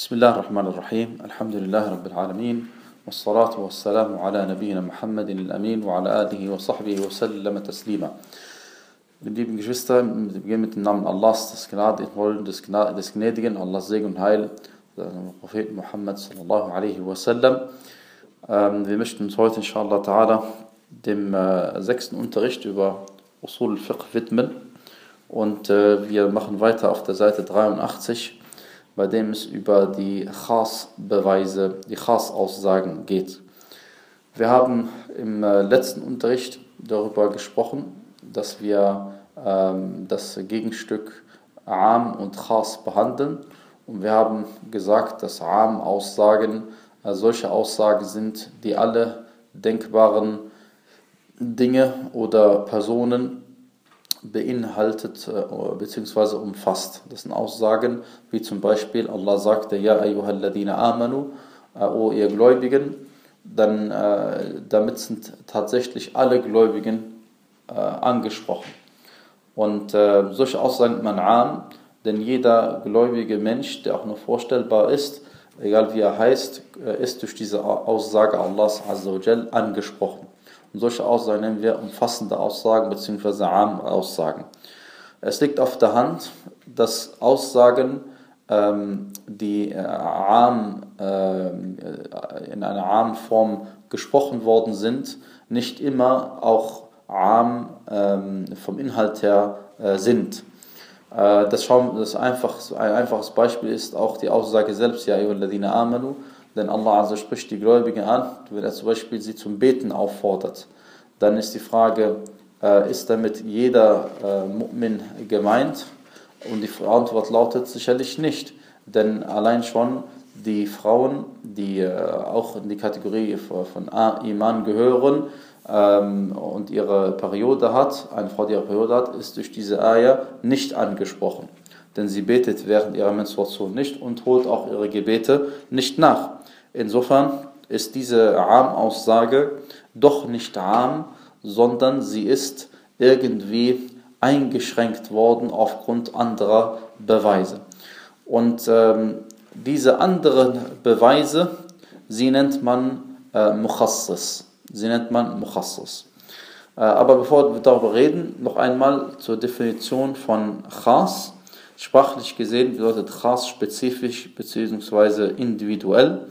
بسم الله الرحمن الرحيم الحمد لله رب العالمين والصلاة والسلام على نبينا Muhammad الأمين وعلى آله وصحبه وسلم تسليما Liebe Geschwister, wir beginnen mit dem Namen Allahs, des Gnade, des, Gnade, des Gnädigen, Allahs Segen und Heil, der Prophet Muhammad sallallahu alaihi wasallam. Ähm, wir möchten uns heute inshallah ta'ala dem äh, sechsten Unterricht über Usul al-Fiqh widmen und äh, wir machen weiter auf der Seite 83, bei dem es über die Khas-Beweise, die Khas-Aussagen geht. Wir haben im äh, letzten Unterricht darüber gesprochen, dass wir ähm, das Gegenstück Am und Khas behandeln. Und wir haben gesagt, dass Am-Aussagen äh, solche Aussagen sind, die alle denkbaren Dinge oder Personen beinhaltet äh, bzw. umfasst. Das sind Aussagen wie zum Beispiel Allah sagte, Ja ayyuhalladina amanu, äh, o ihr Gläubigen, dann äh, damit sind tatsächlich alle Gläubigen äh, angesprochen. Und äh, solche Aussagen nennt man Am, denn jeder gläubige Mensch, der auch nur vorstellbar ist, egal wie er heißt, äh, ist durch diese Aussage Allahs Azzawajal angesprochen. Und solche Aussagen nennen wir umfassende Aussagen bzw. Am-Aussagen. Es liegt auf der Hand, dass Aussagen, ähm, die äh, Am, äh, in einer Am-Form gesprochen worden sind, nicht immer auch Am ähm, vom Inhalt her äh, sind. Äh, das, schauen, das einfach, ein einfaches Beispiel ist auch die Aussage selbst, Ja, amanu, denn Allah also spricht die Gläubigen an, wenn er zum Beispiel sie zum Beten auffordert. Dann ist die Frage, äh, ist damit jeder äh, Mu'min gemeint? Und die Antwort lautet sicherlich nicht, denn allein schon die Frauen, die äh, auch in die Kategorie von Iman gehören, ähm, und ihre Periode hat, eine Frau, die ihre Periode hat, ist durch diese Eier nicht angesprochen. Denn sie betet während ihrer Menstruation nicht und holt auch ihre Gebete nicht nach. Insofern ist diese Arm-Aussage doch nicht arm, sondern sie ist irgendwie eingeschränkt worden aufgrund anderer Beweise. Und ähm, diese anderen Beweise, sie nennt man äh, Mukhassas. Sie nennt man Mukhassas. Äh, aber bevor wir darüber reden, noch einmal zur Definition von Khas. Sprachlich gesehen bedeutet Khas spezifisch bzw. individuell.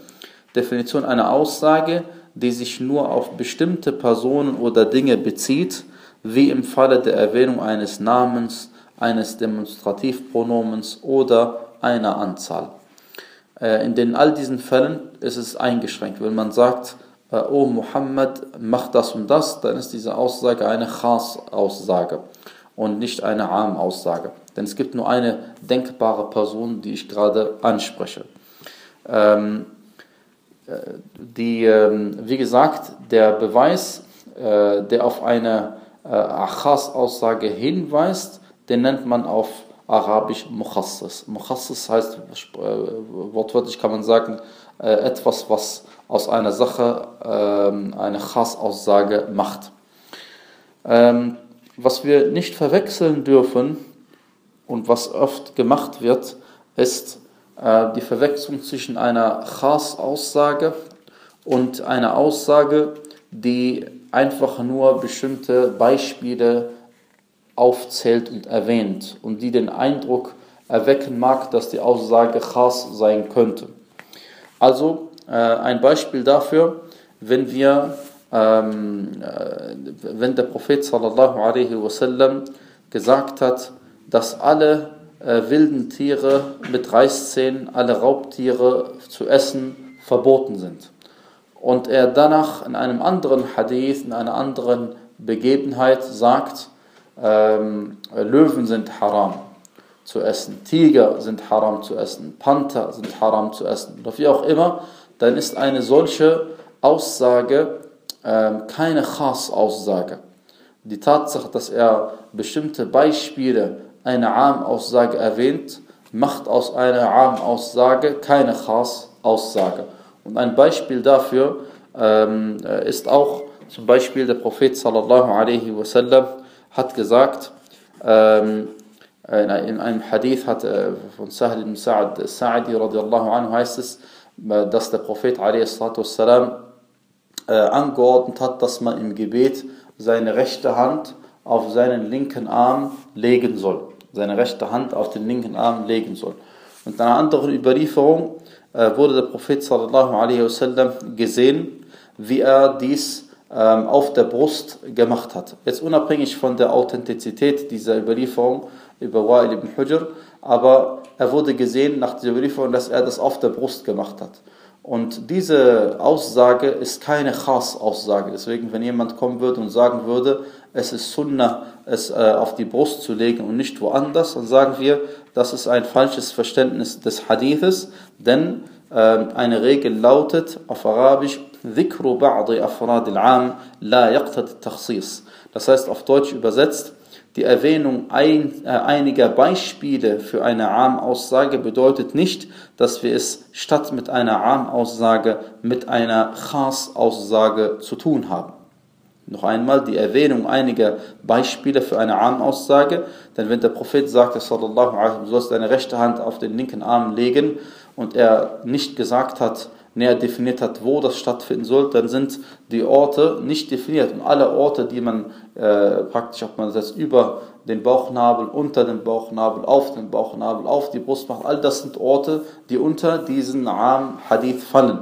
Definition einer Aussage, die sich nur auf bestimmte Personen oder Dinge bezieht, wie im Falle der Erwähnung eines Namens, eines Demonstrativpronomens oder einer Anzahl. Äh, in den all diesen Fällen ist es eingeschränkt. Wenn man sagt, äh, oh Muhammad, mach das und das, dann ist diese Aussage eine Khas-Aussage und nicht eine Am-Aussage. Denn es gibt nur eine denkbare Person, die ich gerade anspreche. Ähm, äh, die, ähm, wie gesagt, der Beweis, äh, der auf eine äh, Khas-Aussage hinweist, den nennt man auf Arabisch Mukhassas. Mukhassas heißt, äh, wortwörtlich kann man sagen, etwas, was aus einer Sache ähm, eine Khas-Aussage macht. Ähm, was wir nicht verwechseln dürfen und was oft gemacht wird, ist die Verwechslung zwischen einer Khas-Aussage und einer Aussage, die einfach nur bestimmte Beispiele aufzählt und erwähnt und die den Eindruck erwecken mag, dass die Aussage Khas sein könnte. Also äh, ein Beispiel dafür, wenn wir, ähm, äh, wenn der Prophet sallallahu alaihi wasallam gesagt hat, dass alle äh, wilden Tiere mit Reißzähnen, alle Raubtiere zu essen verboten sind. Und er danach in einem anderen Hadith, in einer anderen Begebenheit sagt, ähm, Löwen sind haram zu essen, Tiger sind haram zu essen, Panther sind haram zu essen, oder wie auch immer, dann ist eine solche Aussage äh, keine Khas-Aussage. Die Tatsache, dass er bestimmte Beispiele eine Am-Aussage erwähnt, macht aus einer Am-Aussage keine Chas-Aussage. Und ein Beispiel dafür ähm, äh, ist auch zum Beispiel der Prophet sallallahu alaihi wasallam hat gesagt, ähm, in einem Hadith hat, äh, von Sahel ibn Sa'ad, Sa'adi radiallahu anhu heißt es, äh, dass der Prophet a.s. Äh, angeordnet hat, dass man im Gebet seine rechte Hand auf seinen linken Arm legen soll. Seine rechte Hand auf den linken Arm legen soll. Und in einer anderen Überlieferung wurde der Prophet sallallahu alaihi wasallam gesehen, wie er dies ähm, auf der Brust gemacht hat. Jetzt unabhängig von der Authentizität dieser Überlieferung über Wa'il ibn Hujr, aber er wurde gesehen nach dieser Überlieferung, dass er das auf der Brust gemacht hat. Und diese Aussage ist keine Khas-Aussage. Deswegen, wenn jemand kommen würde und sagen würde, es ist Sunnah, es äh, auf die Brust zu legen und nicht woanders, dann sagen wir, das ist ein falsches Verständnis des Hadithes, denn äh, eine Regel lautet auf Arabisch, ذكر بعض أفراد العام لا يقتضي التخصيص. Das heißt auf Deutsch übersetzt, die Erwähnung ein, äh, einiger Beispiele für eine Arm-Aussage bedeutet nicht, dass wir es statt mit einer Arm-Aussage mit einer Khas-Aussage zu tun haben. Noch einmal die Erwähnung einiger Beispiele für eine Armaussage, denn wenn der Prophet sagte, sallallahu alaihi wasallam, du sollst deine rechte Hand auf den linken Arm legen und er nicht gesagt hat, näher definiert hat, wo das stattfinden soll, dann sind die Orte nicht definiert. Und alle Orte, die man äh, praktisch, ob man das über den Bauchnabel, unter dem Bauchnabel, auf den Bauchnabel, auf die Brust macht, all das sind Orte, die unter diesen Arm Hadith fallen.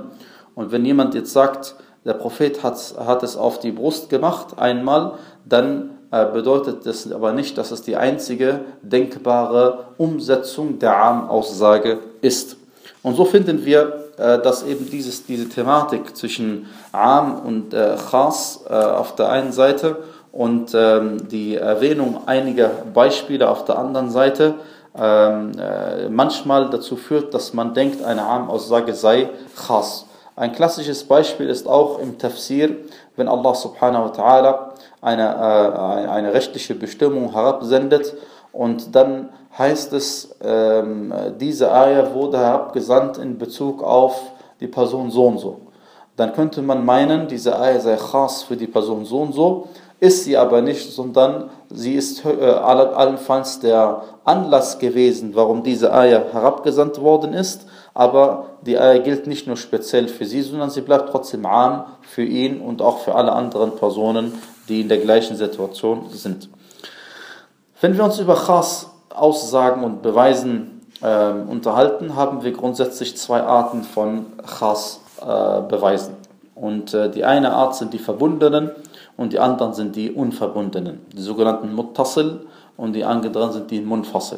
Und wenn jemand jetzt sagt, der Prophet hat, hat es auf die Brust gemacht einmal, dann äh, bedeutet das aber nicht, dass es die einzige denkbare Umsetzung der Armaussage ist. Und so finden wir äh, dass eben dieses, diese Thematik zwischen Am und äh, Khas auf der einen Seite und ähm, die Erwähnung einiger Beispiele auf der anderen Seite ähm, äh, manchmal dazu führt, dass man denkt, eine Am-Aussage sei Khas. Ein klassisches Beispiel ist auch im Tafsir, wenn Allah subhanahu wa ta'ala eine, äh, eine rechtliche Bestimmung herabsendet und dann heißt es, ähm, diese Ayah wurde herabgesandt in Bezug auf die Person so und so. Dann könnte man meinen, diese Ayah sei khas für die Person so und so, ist sie aber nicht, sondern sie ist äh, allenfalls der Anlass gewesen, warum diese Ayah herabgesandt worden ist, aber die Ayah gilt nicht nur speziell für sie, sondern sie bleibt trotzdem arm für ihn und auch für alle anderen Personen, die in der gleichen Situation sind. Wenn wir uns über Khas Aussagen und Beweisen äh, unterhalten, haben wir grundsätzlich zwei Arten von Khas äh, Beweisen. Und äh, die eine Art sind die verbundenen und die anderen sind die unverbundenen, die sogenannten Muttasil und die anderen sind die Munfasil.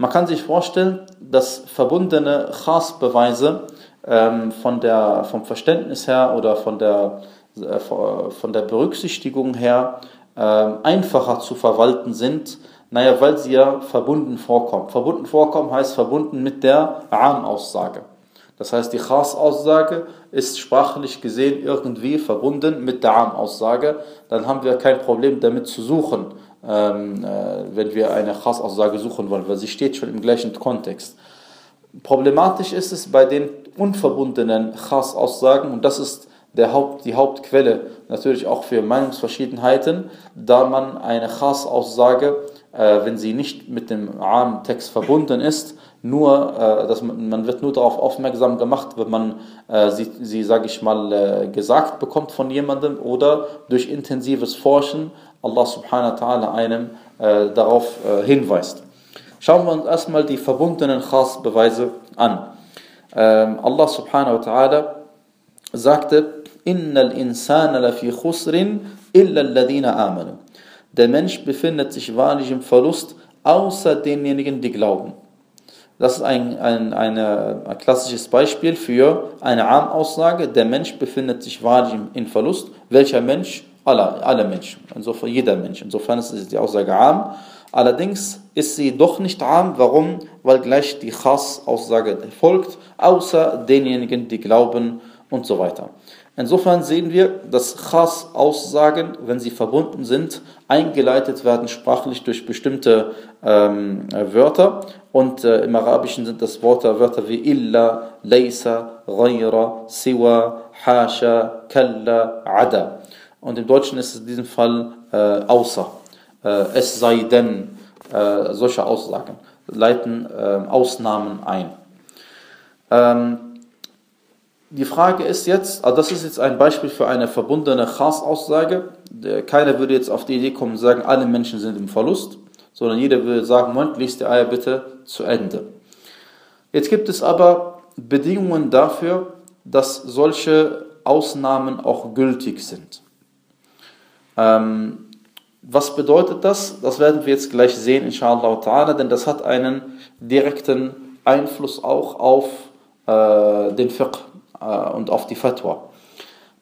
Man kann sich vorstellen, dass verbundene Khas-Beweise ähm, von der, vom Verständnis her oder von der, äh, von der Berücksichtigung her äh, einfacher zu verwalten sind naja, weil sie ja verbunden vorkommen. Verbunden vorkommen heißt verbunden mit der Am-Aussage. Das heißt, die Khas-Aussage ist sprachlich gesehen irgendwie verbunden mit der Am-Aussage. Dann haben wir kein Problem damit zu suchen, ähm, äh, wenn wir eine Khas-Aussage suchen wollen, weil sie steht schon im gleichen Kontext. Problematisch ist es bei den unverbundenen Khas-Aussagen und das ist der Haupt, die Hauptquelle natürlich auch für Meinungsverschiedenheiten, da man eine Khas-Aussage äh, wenn sie nicht mit dem Am-Text verbunden ist, nur, äh, dass man, man, wird nur darauf aufmerksam gemacht, wenn man äh, sie, sie sage ich mal, äh, gesagt bekommt von jemandem oder durch intensives Forschen Allah subhanahu wa ta'ala einem äh, darauf äh, hinweist. Schauen wir uns erstmal die verbundenen Khas-Beweise an. Ähm, Allah subhanahu wa ta'ala sagte, Innal insana lafi khusrin illa alladhina amanu. Der Mensch befindet sich wahrlich im Verlust, außer denjenigen, die glauben. Das ist ein, ein, eine, ein klassisches Beispiel für eine Armaussage. Der Mensch befindet sich wahrlich im Verlust. Welcher Mensch? Alle, alle Menschen. Insofern jeder Mensch. Insofern ist die Aussage arm. Allerdings ist sie doch nicht arm. Warum? Weil gleich die Khas-Aussage folgt, außer denjenigen, die glauben und so weiter. Insofern sehen wir, dass Khas-Aussagen, wenn sie verbunden sind, eingeleitet werden sprachlich durch bestimmte ähm, Wörter. Und äh, im Arabischen sind das Wörter, Wörter wie illa, laysa, ghayra, siwa, hasha, kalla, ada. Und im Deutschen ist es in diesem Fall äh, außer. Äh, es sei denn, äh, solche Aussagen, leiten äh, Ausnahmen ein. Ähm, die Frage ist jetzt, also das ist jetzt ein Beispiel für eine verbundene Khas-Aussage. Keiner würde jetzt auf die Idee kommen und sagen, alle Menschen sind im Verlust, sondern jeder würde sagen, Moment, liest die Eier bitte zu Ende. Jetzt gibt es aber Bedingungen dafür, dass solche Ausnahmen auch gültig sind. Ähm, was bedeutet das? Das werden wir jetzt gleich sehen, inshallah ta'ala, denn das hat einen direkten Einfluss auch auf äh, den Fiqh äh, und auf die Fatwa.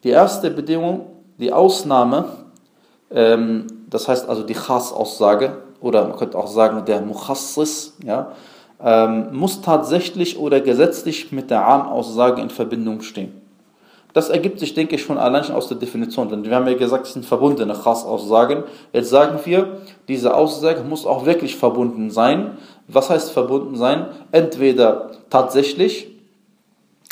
Die erste Bedingung, die Ausnahme, ähm, das heißt also die Khas-Aussage, oder man könnte auch sagen der Mukhassis, ja, ähm, muss tatsächlich oder gesetzlich mit der Am-Aussage in Verbindung stehen. Das ergibt sich, denke ich, schon allein schon aus der Definition. Denn wir haben ja gesagt, es sind verbundene Khas-Aussagen. Jetzt sagen wir, diese Aussage muss auch wirklich verbunden sein. Was heißt verbunden sein? Entweder tatsächlich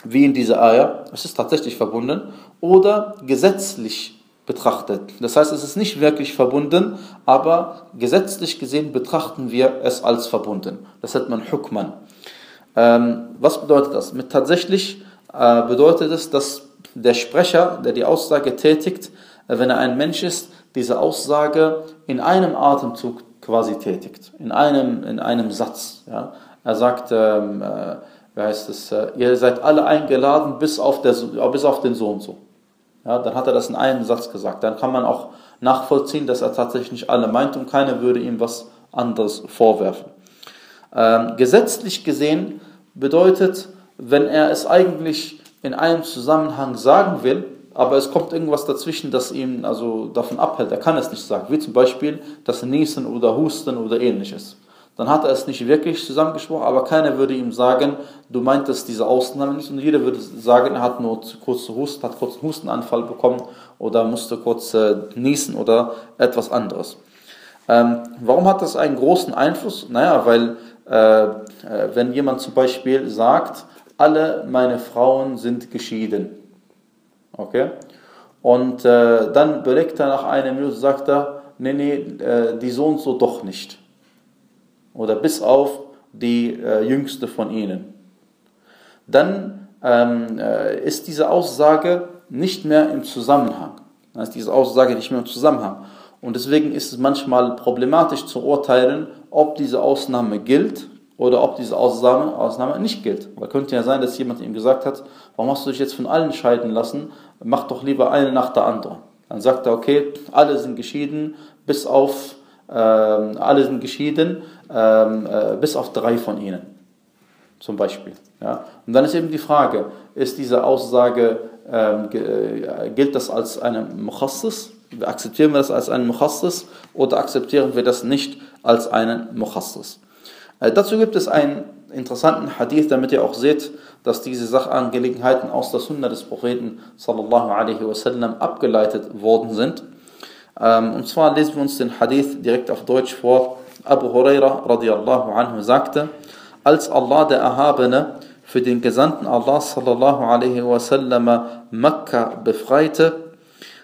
wie in dieser Eier, es ist tatsächlich verbunden, oder gesetzlich betrachtet. Das heißt, es ist nicht wirklich verbunden, aber gesetzlich gesehen betrachten wir es als verbunden. Das nennt man Hukman. Ähm, was bedeutet das? Mit tatsächlich äh, bedeutet es, dass der Sprecher, der die Aussage tätigt, äh, wenn er ein Mensch ist, diese Aussage in einem Atemzug quasi tätigt, in einem, in einem Satz. Ja? Er sagt, ähm, äh, wie heißt es, äh, ihr seid alle eingeladen bis auf, der, bis auf den so und so. Ja, dann hat er das in einem Satz gesagt. Dann kann man auch nachvollziehen, dass er tatsächlich nicht alle meint und keiner würde ihm was anderes vorwerfen. Ähm, gesetzlich gesehen bedeutet, wenn er es eigentlich in einem Zusammenhang sagen will, aber es kommt irgendwas dazwischen, das ihn also davon abhält, er kann es nicht sagen, wie zum Beispiel das Niesen oder Husten oder ähnliches dann hat er es nicht wirklich zusammengesprochen, aber keiner würde ihm sagen, du meintest diese Ausnahme nicht und jeder würde sagen, er hat nur kurz Husten, hat kurz einen Hustenanfall bekommen oder musste kurz äh, niesen oder etwas anderes. Ähm, warum hat das einen großen Einfluss? Naja, weil äh, äh, wenn jemand zum Beispiel sagt, alle meine Frauen sind geschieden, okay, und äh, dann belegt er nach einer Minute, sagt er, nee, nee, äh, die so und so doch nicht oder bis auf die äh, jüngste von ihnen. Dann ähm, äh, ist diese Aussage nicht mehr im Zusammenhang. Dann ist diese Aussage nicht mehr im Zusammenhang. Und deswegen ist es manchmal problematisch zu urteilen, ob diese Ausnahme gilt oder ob diese Ausnahme, Ausnahme nicht gilt. Weil könnte ja sein, dass jemand ihm gesagt hat, warum hast du dich jetzt von allen scheiden lassen? Mach doch lieber eine nach der anderen. Dann sagt er, okay, alle sind geschieden, bis auf ähm, alle sind geschieden, ähm, äh, bis auf drei von ihnen. Zum Beispiel. Ja? Und dann ist eben die Frage, ist diese Aussage, ähm, äh, gilt das als eine Mukhassis? Akzeptieren wir das als einen Mukhassis oder akzeptieren wir das nicht als einen Mukhassis? Äh, dazu gibt es einen interessanten Hadith, damit ihr auch seht, dass diese Sachangelegenheiten aus der Sunna des Propheten sallallahu alaihi wasallam abgeleitet worden sind. Ähm, und zwar lesen wir uns den Hadith direkt auf Deutsch vor. Abu Huraira radiallahu anhu sagte, als Allah der Erhabene für den Gesandten Allah sallallahu alaihi wasallam Mekka befreite,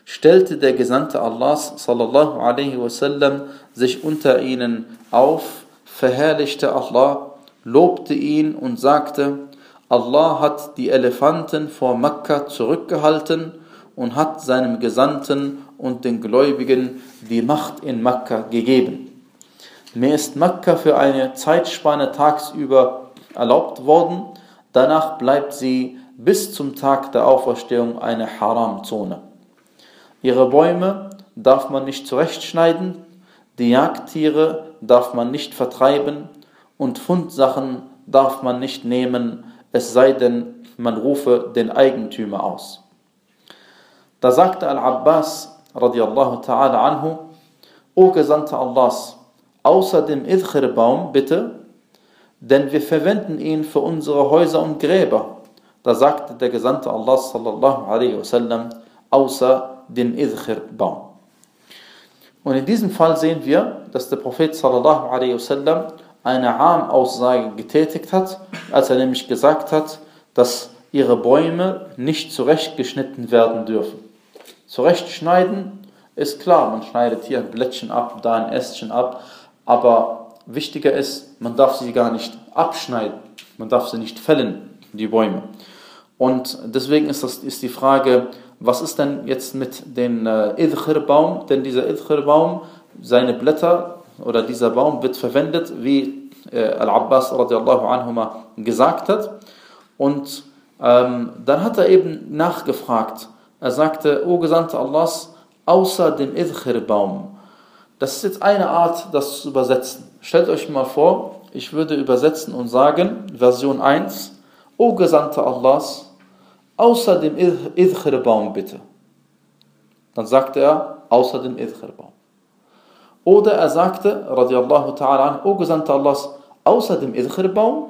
stellte der Gesandte Allahs sallallahu alaihi wasallam sich unter ihnen auf, verherrlichte Allah, lobte ihn und sagte, Allah hat die Elefanten vor Mekka zurückgehalten und hat seinem Gesandten und den Gläubigen die Macht in Mekka gegeben. Mir ist Mekka für eine Zeitspanne tagsüber erlaubt worden, danach bleibt sie bis zum Tag der Auferstehung eine Haram-Zone. Ihre Bäume darf man nicht zurechtschneiden, die Jagdtiere darf man nicht vertreiben und Fundsachen darf man nicht nehmen, es sei denn, man rufe den Eigentümer aus. Da sagte Al-Abbas radiallahu ta'ala anhu, O Gesandter Allahs, außer dem Idchir-Baum bitte, denn wir verwenden ihn für unsere Häuser und Gräber. Da sagte der Gesandte Allah sallallahu alaihi wasallam, außer dem Idchir-Baum. Und in diesem Fall sehen wir, dass der Prophet sallallahu alaihi wasallam eine Armaussage getätigt hat, als er nämlich gesagt hat, dass ihre Bäume nicht zurechtgeschnitten werden dürfen. Zurechtschneiden ist klar, man schneidet hier ein Blättchen ab, da ein Ästchen ab, aber wichtiger ist, man darf sie gar nicht abschneiden, man darf sie nicht fällen, die Bäume. Und deswegen ist, das, ist die Frage, was ist denn jetzt mit dem äh, Idchir-Baum? Denn dieser Idchir-Baum, seine Blätter oder dieser Baum wird verwendet, wie äh, Al-Abbas radiallahu anhuma gesagt hat. Und ähm, dann hat er eben nachgefragt. Er sagte, O Gesandter Allahs, außer dem Idchir-Baum. Das ist jetzt eine Art, das zu übersetzen. Stellt euch mal vor, ich würde übersetzen und sagen, Version 1, O Gesandter Allahs, außer dem Idchir-Baum bitte. Dann sagte er, außer dem Idchir-Baum. Oder er sagte, radiallahu ta'ala, O Gesandter Allahs, außer dem Idchir-Baum.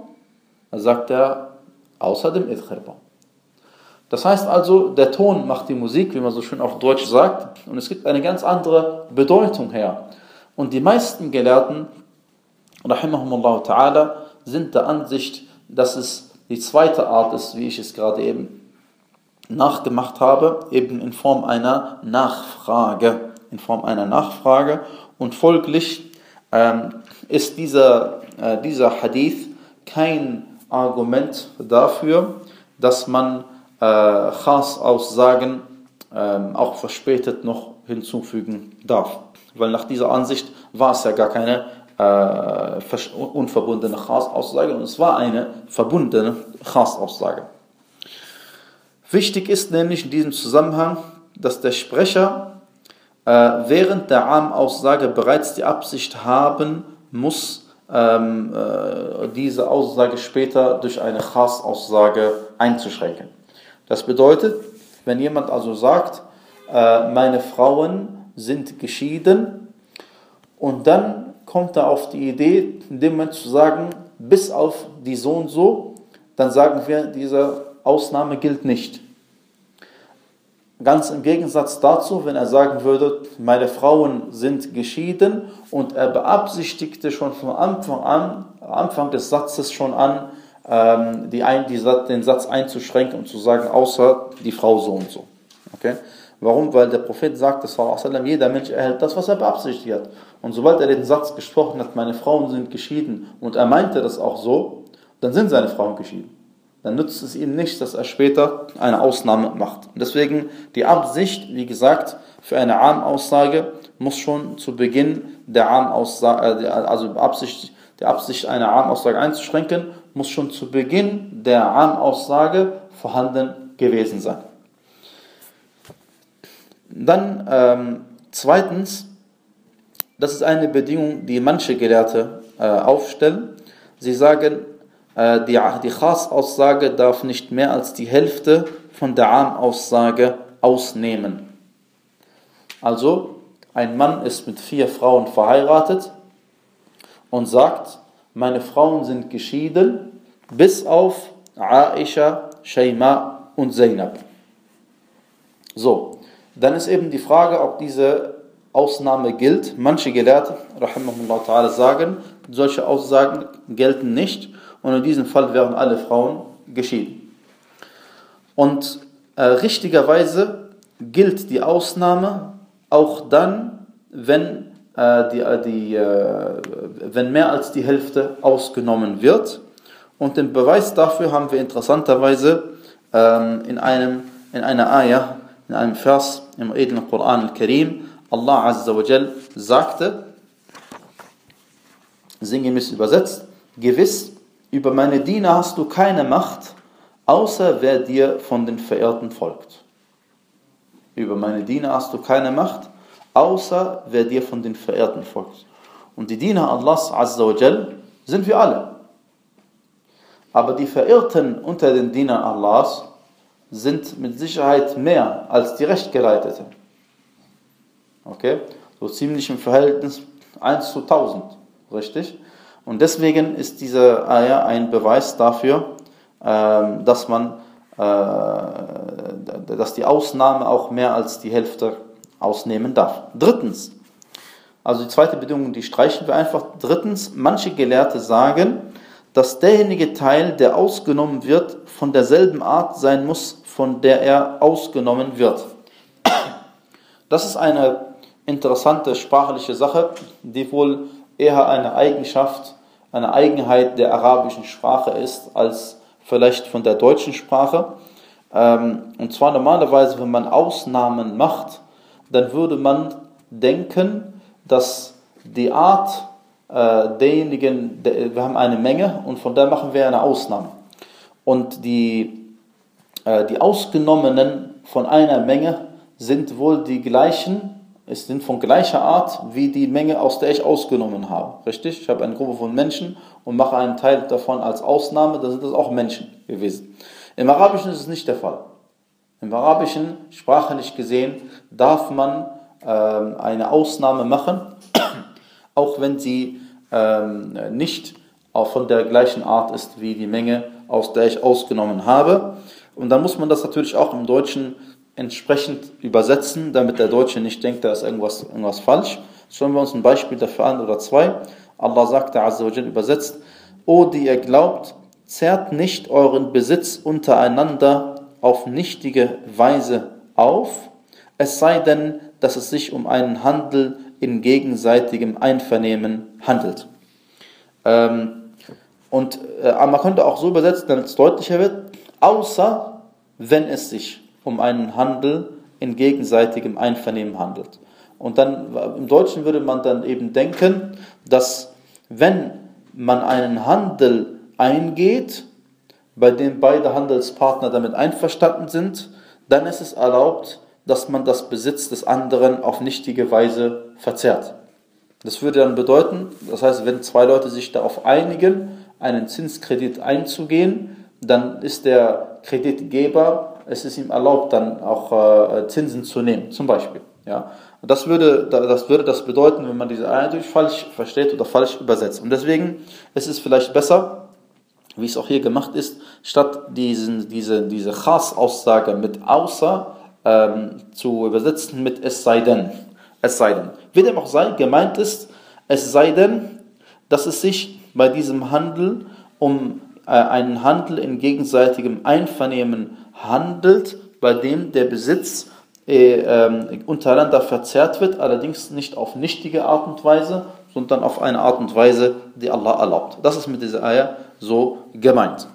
Dann sagte er, außer dem Idchir-Baum. Das heißt also, der Ton macht die Musik, wie man so schön auf Deutsch sagt, und es gibt eine ganz andere Bedeutung her. Und die meisten Gelehrten, rahimahumullah ta'ala, sind der Ansicht, dass es die zweite Art ist, wie ich es gerade eben nachgemacht habe, eben in Form einer Nachfrage. In Form einer Nachfrage. Und folglich ähm, ist dieser, äh, dieser Hadith kein Argument dafür, dass man äh, Khas-Aussagen ähm, auch verspätet noch hinzufügen darf. Weil nach dieser Ansicht war es ja gar keine äh, unverbundene Khas-Aussage und es war eine verbundene Khas-Aussage. Wichtig ist nämlich in diesem Zusammenhang, dass der Sprecher äh, während der Armaussage bereits die Absicht haben muss, ähm, äh, diese Aussage später durch eine Khas-Aussage einzuschränken. Das bedeutet, wenn jemand also sagt, äh, meine Frauen sind geschieden und dann kommt er auf die Idee, in dem Moment zu sagen, bis auf die so und so, dann sagen wir, diese Ausnahme gilt nicht. Ganz im Gegensatz dazu, wenn er sagen würde, meine Frauen sind geschieden und er beabsichtigte schon von Anfang an, Anfang des Satzes schon an, ähm, die ein, die, den Satz einzuschränken und zu sagen, außer die Frau so und so. Okay? Warum? Weil der Prophet sagt, jeder Mensch erhält das, was er beabsichtigt hat. Und sobald er den Satz gesprochen hat, meine Frauen sind geschieden, und er meinte das auch so, dann sind seine Frauen geschieden. Dann nützt es ihm nicht, dass er später eine Ausnahme macht. Deswegen die Absicht, wie gesagt, für eine Armaussage muss schon zu Beginn der Armaussage, äh, also Absicht, die Absicht, eine Armaussage einzuschränken, muss schon zu Beginn der Armaussage vorhanden gewesen sein. Dann ähm, zweitens, das ist eine Bedingung, die manche Gelehrte äh, aufstellen. Sie sagen, die, die Khas-Aussage darf nicht mehr als die Hälfte von der Am-Aussage ausnehmen. Also, ein Mann ist mit vier Frauen verheiratet und sagt, meine Frauen sind geschieden, bis auf Aisha, Shayma und Zainab. So, dann ist eben die Frage, ob diese Ausnahme gilt. Manche Gelehrte, rahimahullah sagen, solche Aussagen gelten nicht und in diesem Fall wären alle Frauen geschieden. Und äh, richtigerweise gilt die Ausnahme auch dann, wenn, äh, die, äh, die, äh, wenn mehr als die Hälfte ausgenommen wird. Und den Beweis dafür haben wir interessanterweise ähm, in, einem, in einer Ayah, in einem Vers im edlen Koran al-Karim. Allah Azza wa Jal sagte, sinngemäß übersetzt, gewiss, über meine Diener hast du keine Macht, außer wer dir von den Verehrten folgt. Über meine Diener hast du keine Macht, außer wer dir von den Verehrten folgt. Und die Diener Allahs Azza wa sind wir alle. Aber die Verirrten unter den Dienern Allahs sind mit Sicherheit mehr als die Rechtgeleiteten. Okay? So ziemlich im Verhältnis 1 zu 1000. Richtig? Und deswegen ist diese Ayah ein Beweis dafür, ähm, dass man, äh, dass die Ausnahme auch mehr als die Hälfte ausnehmen darf. Drittens, also die zweite Bedingung, die streichen wir einfach. Drittens, manche Gelehrte sagen, dass derjenige Teil, der ausgenommen wird, von derselben Art sein muss, von der er ausgenommen wird. Das ist eine interessante sprachliche Sache, die wohl eher eine Eigenschaft, eine Eigenheit der arabischen Sprache ist, als vielleicht von der deutschen Sprache. Ähm, und zwar normalerweise, wenn man Ausnahmen macht, dann würde man denken, dass die Art äh, derjenigen, wir haben eine Menge und von der machen wir eine Ausnahme. Und die, äh, die Ausgenommenen von einer Menge sind wohl die gleichen, es sind von gleicher Art wie die Menge, aus der ich ausgenommen habe. Richtig? Ich habe eine Gruppe von Menschen und mache einen Teil davon als Ausnahme, dann sind das auch Menschen gewesen. Im Arabischen ist es nicht der Fall. Im Arabischen, sprachlich gesehen, darf man ähm, eine Ausnahme machen, auch wenn sie ähm, nicht auch von der gleichen Art ist wie die Menge, aus der ich ausgenommen habe. Und dann muss man das natürlich auch im Deutschen entsprechend übersetzen, damit der Deutsche nicht denkt, da ist irgendwas, irgendwas falsch. Schauen wir uns ein Beispiel dafür an oder zwei. Allah sagte Azza übersetzt, O die ihr glaubt, zerrt nicht euren Besitz untereinander auf nichtige Weise auf, es sei denn, dass es sich um einen Handel in gegenseitigem Einvernehmen handelt. Ähm, und äh, man könnte auch so übersetzen, damit es deutlicher wird, außer wenn es sich um einen Handel in gegenseitigem Einvernehmen handelt. Und dann im Deutschen würde man dann eben denken, dass wenn man einen Handel eingeht, bei dem beide Handelspartner damit einverstanden sind, dann ist es erlaubt, dass man das Besitz des anderen auf nichtige Weise verzerrt. Das würde dann bedeuten, das heißt, wenn zwei Leute sich darauf einigen, einen Zinskredit einzugehen, dann ist der Kreditgeber es ist ihm erlaubt, dann auch äh, Zinsen zu nehmen, zum Beispiel. Ja? Und das würde, das würde das bedeuten, wenn man diese Ayat falsch versteht oder falsch übersetzt. Und deswegen ist es vielleicht besser, wie es auch hier gemacht ist, statt diesen, diese, diese Khas-Aussage mit außer ähm, zu übersetzen mit es sei denn. Es sei denn. Wie dem auch sei, gemeint ist, es sei denn, dass es sich bei diesem Handel um äh, einen Handel in gegenseitigem Einvernehmen handelt, bei dem der Besitz äh, äh, untereinander verzerrt wird, allerdings nicht auf nichtige Art und Weise, sondern auf eine Art und Weise, die Allah erlaubt. Das ist mit dieser Eier so gemeint.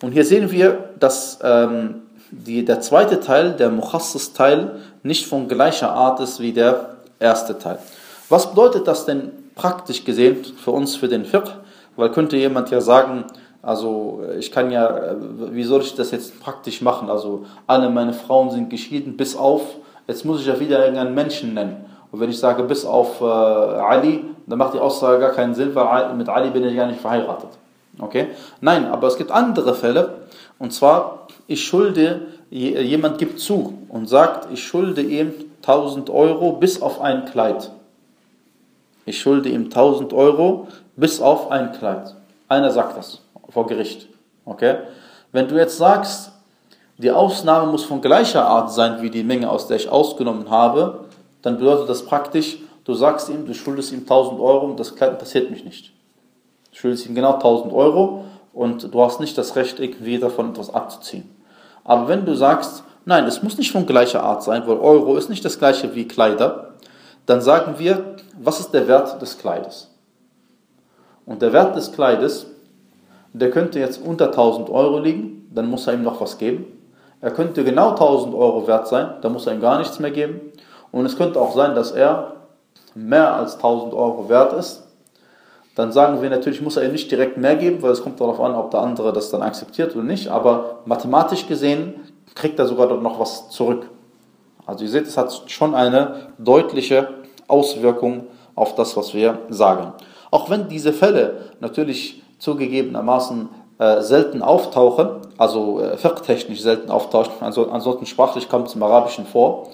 Und hier sehen wir, dass ähm, die, der zweite Teil, der Mukhassis-Teil, nicht von gleicher Art ist wie der erste Teil. Was bedeutet das denn praktisch gesehen für uns, für den Fiqh? Weil könnte jemand ja sagen, also ich kann ja, wie soll ich das jetzt praktisch machen? Also alle meine Frauen sind geschieden, bis auf, jetzt muss ich ja wieder irgendeinen Menschen nennen. Und wenn ich sage bis auf äh, Ali, dann macht die Aussage gar keinen Sinn, weil mit Ali bin ich gar nicht verheiratet. Okay? Nein, aber es gibt andere Fälle. Und zwar, ich schulde, jemand gibt zu und sagt, ich schulde ihm 1000 Euro bis auf ein Kleid. Ich schulde ihm 1000 Euro bis auf ein Kleid. Einer sagt das vor Gericht. Okay? Wenn du jetzt sagst, die Ausnahme muss von gleicher Art sein wie die Menge, aus der ich ausgenommen habe, dann bedeutet das praktisch, du sagst ihm, du schuldest ihm 1000 Euro und das Kleid interessiert mich nicht. Du schuldest ihm genau 1000 Euro und du hast nicht das Recht, irgendwie davon etwas abzuziehen. Aber wenn du sagst, nein, es muss nicht von gleicher Art sein, weil Euro ist nicht das gleiche wie Kleider, dann sagen wir, was ist der Wert des Kleides? Und der Wert des Kleides der könnte jetzt unter 1000 Euro liegen, dann muss er ihm noch was geben. Er könnte genau 1000 Euro wert sein, dann muss er ihm gar nichts mehr geben. Und es könnte auch sein, dass er mehr als 1000 Euro wert ist. Dann sagen wir natürlich, muss er ihm nicht direkt mehr geben, weil es kommt darauf an, ob der andere das dann akzeptiert oder nicht. Aber mathematisch gesehen kriegt er sogar noch was zurück. Also ihr seht, es hat schon eine deutliche Auswirkung auf das, was wir sagen. Auch wenn diese Fälle natürlich zugegebenermaßen äh, selten auftauchen, also äh, fiqh-technisch selten auftauchen, also, ansonsten sprachlich kommt es im Arabischen vor,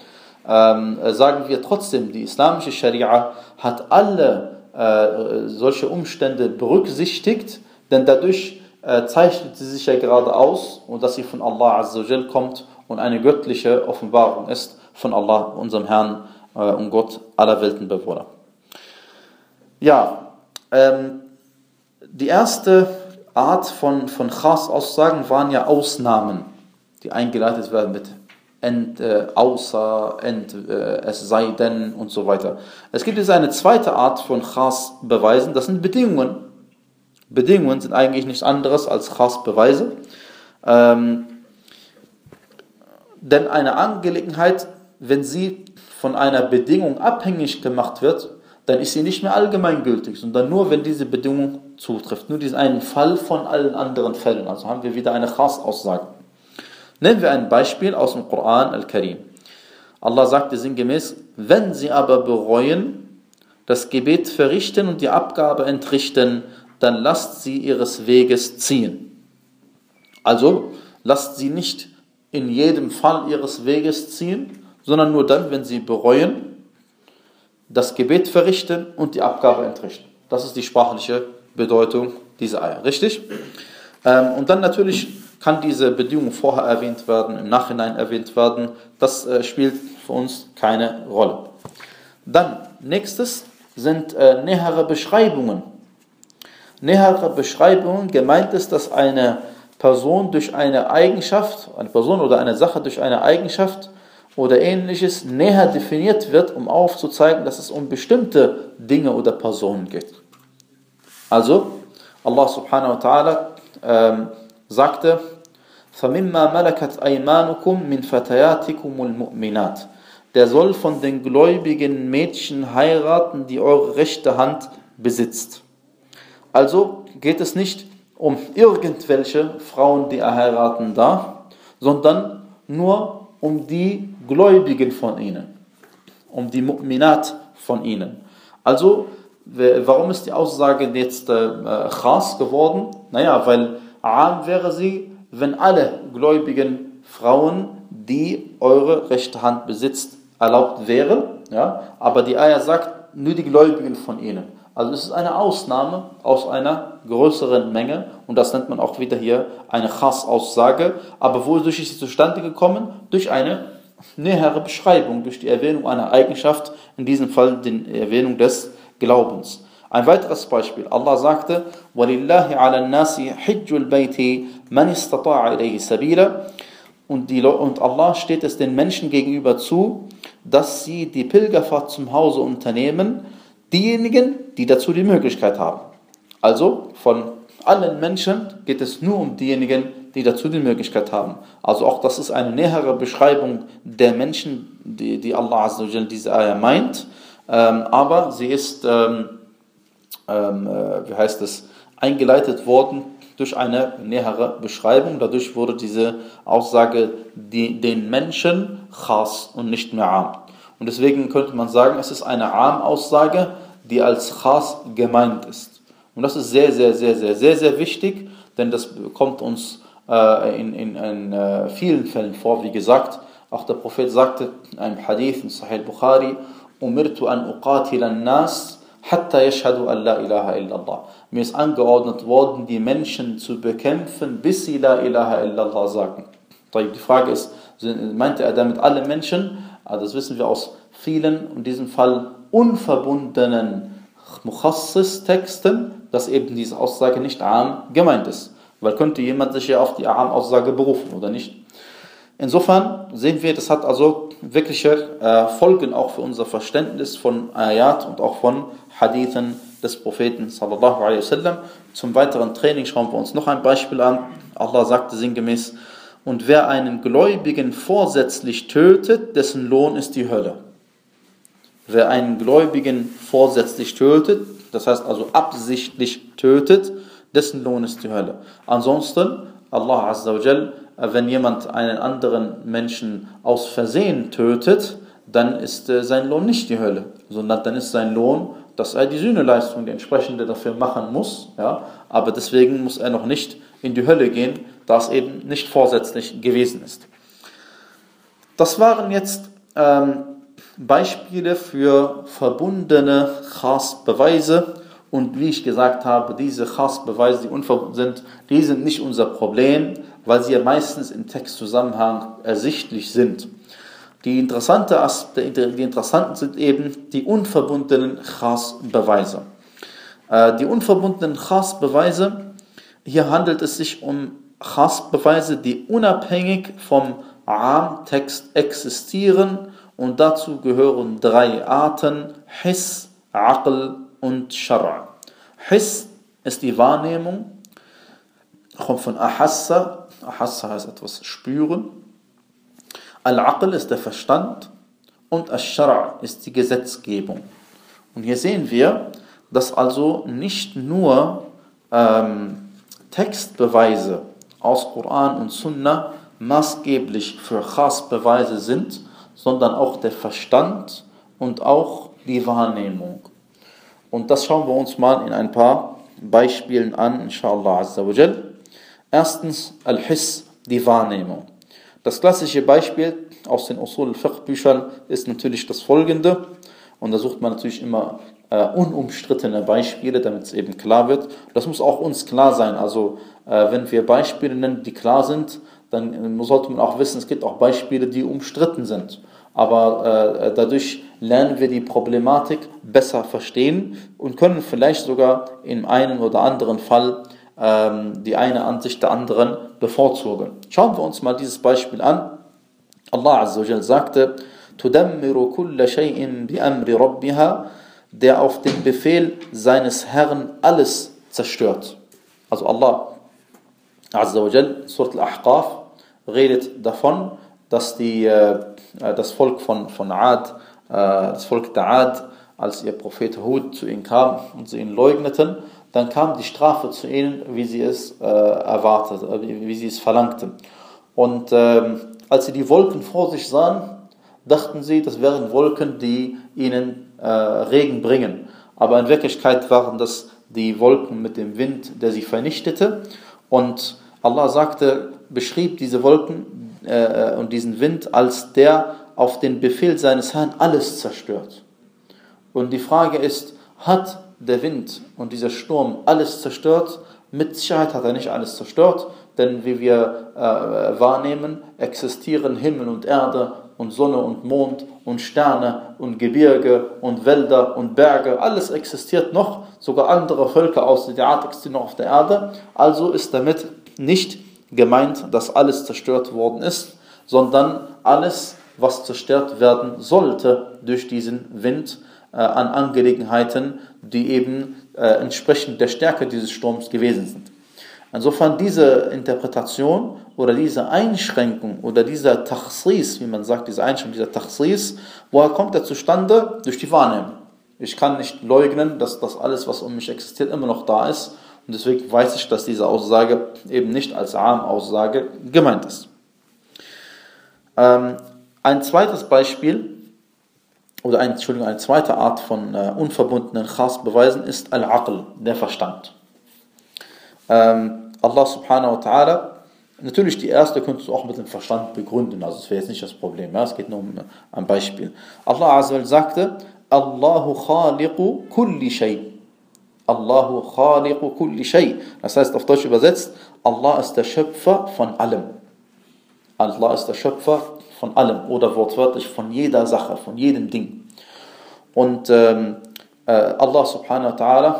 ähm, äh, sagen wir trotzdem, die islamische Scharia hat alle äh, solche Umstände berücksichtigt, denn dadurch äh, zeichnet sie sich ja gerade aus und dass sie von Allah Azzawajal kommt und eine göttliche Offenbarung ist von Allah, unserem Herrn äh, und Gott aller Weltenbewohner. Ja, ähm, die erste Art von, von Khas-Aussagen waren ja Ausnahmen, die eingeleitet werden mit ent, äh, außer, ent, äh, es sei denn und so weiter. Es gibt jetzt eine zweite Art von Khas-Beweisen, das sind Bedingungen. Bedingungen sind eigentlich nichts anderes als Khas-Beweise. Ähm, denn eine Angelegenheit, wenn sie von einer Bedingung abhängig gemacht wird, dann ist sie nicht mehr allgemeingültig, sondern nur, wenn diese Bedingung zutrifft. Nur diesen einen Fall von allen anderen Fällen. Also haben wir wieder eine Khas-Aussage. Nehmen wir ein Beispiel aus dem Koran al-Karim. Allah sagte sinngemäß, wenn sie aber bereuen, das Gebet verrichten und die Abgabe entrichten, dann lasst sie ihres Weges ziehen. Also lasst sie nicht in jedem Fall ihres Weges ziehen, sondern nur dann, wenn sie bereuen, das Gebet verrichten und die Abgabe entrichten. Das ist die sprachliche Bedeutung dieser Eier. Richtig? Ähm, und dann natürlich kann diese Bedingung vorher erwähnt werden, im Nachhinein erwähnt werden. Das äh, spielt für uns keine Rolle. Dann, nächstes sind äh, nähere Beschreibungen. Nähere Beschreibungen, gemeint ist, dass eine Person durch eine Eigenschaft, eine Person oder eine Sache durch eine Eigenschaft oder ähnliches näher definiert wird, um aufzuzeigen, dass es um bestimmte Dinge oder Personen geht. Also, Allah subhanahu wa ta'ala ähm, sagte, فَمِمَّا مَلَكَتْ أَيْمَانُكُمْ مِنْ فَتَيَاتِكُمُ الْمُؤْمِنَاتِ Der soll von den gläubigen Mädchen heiraten, die eure rechte Hand besitzt. Also geht es nicht um irgendwelche Frauen, die er heiraten darf, sondern nur um die Gläubigen von ihnen, um die Mu'minat von ihnen. Also, warum ist die Aussage jetzt äh, khas geworden? Naja, weil Aam wäre sie, wenn alle gläubigen Frauen, die eure rechte Hand besitzt, erlaubt wären. Ja? Aber die Eier sagt, nur die Gläubigen von ihnen. Also es ist eine Ausnahme aus einer größeren Menge und das nennt man auch wieder hier eine Chas-Aussage. Aber wodurch ist sie zustande gekommen? Durch eine nähere Beschreibung, durch die Erwähnung einer Eigenschaft, in diesem Fall die Erwähnung des Glaubens. Ein weiteres Beispiel. Allah sagte, وَلِلَّهِ عَلَى النَّاسِ حِجُّ الْبَيْتِ مَنِ اسْتَطَاعَ إِلَيْهِ سَبِيلًا und, die, und Allah steht es den Menschen gegenüber zu, dass sie die Pilgerfahrt zum Hause unternehmen, diejenigen, die dazu die Möglichkeit haben. Also von allen Menschen geht es nur um diejenigen, die dazu die Möglichkeit haben. Also auch das ist eine nähere Beschreibung der Menschen, die, die Allah Azza wa diese Ayah meint. Ähm, aber sie ist, ähm, ähm, äh, wie heißt es, eingeleitet worden durch eine nähere Beschreibung. Dadurch wurde diese Aussage die, den Menschen khas und nicht mehr am. Und deswegen könnte man sagen, es ist eine Am-Aussage, die als khas gemeint ist. Und das ist sehr, sehr, sehr, sehr, sehr, sehr wichtig, denn das kommt uns äh, in, in, in äh, vielen Fällen vor. Wie gesagt, auch der Prophet sagte in einem Hadith in Sahih Bukhari, umirtu an uqatil an-nas hatta yashhadu an la ilaha illallah. Mir ist angeordnet worden, die Menschen zu bekämpfen, bis sie la ilaha illallah sagen. Die Frage ist, meinte er damit alle Menschen? Also das wissen wir aus vielen, in diesem Fall unverbundenen Mukhassis-Texten, dass eben diese Aussage nicht arm gemeint ist. Weil könnte jemand sich ja auf die Arm-Aussage berufen, oder nicht? Insofern sehen wir, das hat also wirkliche äh, Folgen auch für unser Verständnis von Ayat und auch von Hadithen des Propheten sallallahu alaihi wasallam. Zum weiteren Training schauen wir uns noch ein Beispiel an. Allah sagte sinngemäß, und wer einen Gläubigen vorsätzlich tötet, dessen Lohn ist die Hölle. Wer einen Gläubigen vorsätzlich tötet, das heißt also absichtlich tötet, dessen Lohn ist die Hölle. Ansonsten, Allah Azza wa äh, wenn jemand einen anderen Menschen aus Versehen tötet, dann ist äh, sein Lohn nicht die Hölle, sondern dann ist sein Lohn, dass er die Sühneleistung, die entsprechende dafür machen muss, ja, aber deswegen muss er noch nicht in die Hölle gehen, da es eben nicht vorsätzlich gewesen ist. Das waren jetzt ähm, Beispiele für verbundene Khas-Beweise und wie ich gesagt habe, diese Khas-Beweise, die unverbunden sind, die sind nicht unser Problem, weil sie ja meistens im Textzusammenhang ersichtlich sind. Die, interessante die interessanten sind eben die unverbundenen Khas-Beweise. Äh, die unverbundenen Khas-Beweise, hier handelt es sich um Khas-Beweise, die unabhängig vom Am-Text existieren und dazu gehören drei Arten, Hiss, Aql und Shara'. Hiss ist die Wahrnehmung, kommt von Ahassa, Ahassa heißt etwas spüren. Al-Aql ist der Verstand und Al-Shara' ist die Gesetzgebung. Und hier sehen wir, dass also nicht nur ähm, Textbeweise aus Koran und Sunnah maßgeblich für Khas-Beweise sind, sondern auch der Verstand und auch die Wahrnehmung. Und das schauen wir uns mal in ein paar Beispielen an, inshallah azza wa Erstens Al-Hiss, die Wahrnehmung. Das klassische Beispiel aus den Usul al-Fiqh-Büchern ist natürlich das folgende. Und da sucht man natürlich immer äh, unumstrittene Beispiele, damit es eben klar wird. Das muss auch uns klar sein. Also äh, wenn wir Beispiele nennen, die klar sind, dann äh, sollte man auch wissen, es gibt auch Beispiele, die umstritten sind. Aber äh, dadurch lernen wir die Problematik besser verstehen und können vielleicht sogar im einen oder anderen Fall ähm, die eine Ansicht der anderen bevorzugen. Schauen wir uns mal dieses Beispiel an. Allah Azza wa sagte, تدمر كل شيء بأمر ربها der auf den Befehl seines Herrn alles zerstört. Also Allah Azza wa Jal, Surat al-Ahqaf, redet davon, dass die, äh, das Volk von, von Ad, äh, das Volk der Ad, als ihr Prophet Hud zu ihnen kam und sie ihn leugneten, dann kam die Strafe zu ihnen, wie sie es äh, erwartet, äh, wie sie es verlangten. Und ähm, als sie die Wolken vor sich sahen, dachten sie, das wären Wolken, die ihnen äh, Regen bringen. Aber in Wirklichkeit waren das die Wolken mit dem Wind, der sie vernichtete. Und Allah sagte, beschrieb diese Wolken äh, und diesen Wind als der auf den Befehl seines Herrn alles zerstört. Und die Frage ist, hat der Wind und dieser Sturm alles zerstört? Mit Sicherheit hat er nicht alles zerstört, denn wie wir äh, wahrnehmen, existieren Himmel und Erde und Sonne und Mond und Sterne und Gebirge und Wälder und Berge, alles existiert noch, sogar andere Völker außer der Art existieren noch auf der Erde. Also ist damit nicht gemeint, dass alles zerstört worden ist, sondern alles, was zerstört werden sollte durch diesen Wind äh, an Angelegenheiten, die eben äh, entsprechend der Stärke dieses Sturms gewesen sind. Insofern diese Interpretation oder diese Einschränkung oder dieser Tachsis, wie man sagt, diese Einschränkung, dieser Tachsis, woher kommt er zustande? Durch die Wahrnehmung. Ich kann nicht leugnen, dass das alles, was um mich existiert, immer noch da ist. Und deswegen weiß ich, dass diese Aussage eben nicht als Arm-Aussage gemeint ist. Ähm, ein zweites Beispiel, oder ein, Entschuldigung, eine zweite Art von äh, unverbundenen Khas-Beweisen ist Al-Aql, der Verstand. Ähm, Allah subhanahu wa ta'ala, natürlich die erste könntest du auch mit dem Verstand begründen, also das wäre jetzt nicht das Problem, ja? es geht nur um ein Beispiel. Allah azza sagte, Allahu khaliqu kulli shay. Allahu khaliqu kulli shay. Das heißt auf Deutsch übersetzt, Allah ist der Schöpfer von allem. Allah ist der Schöpfer von allem oder wortwörtlich von jeder Sache, von jedem Ding. Und ähm, äh, Allah subhanahu wa ta'ala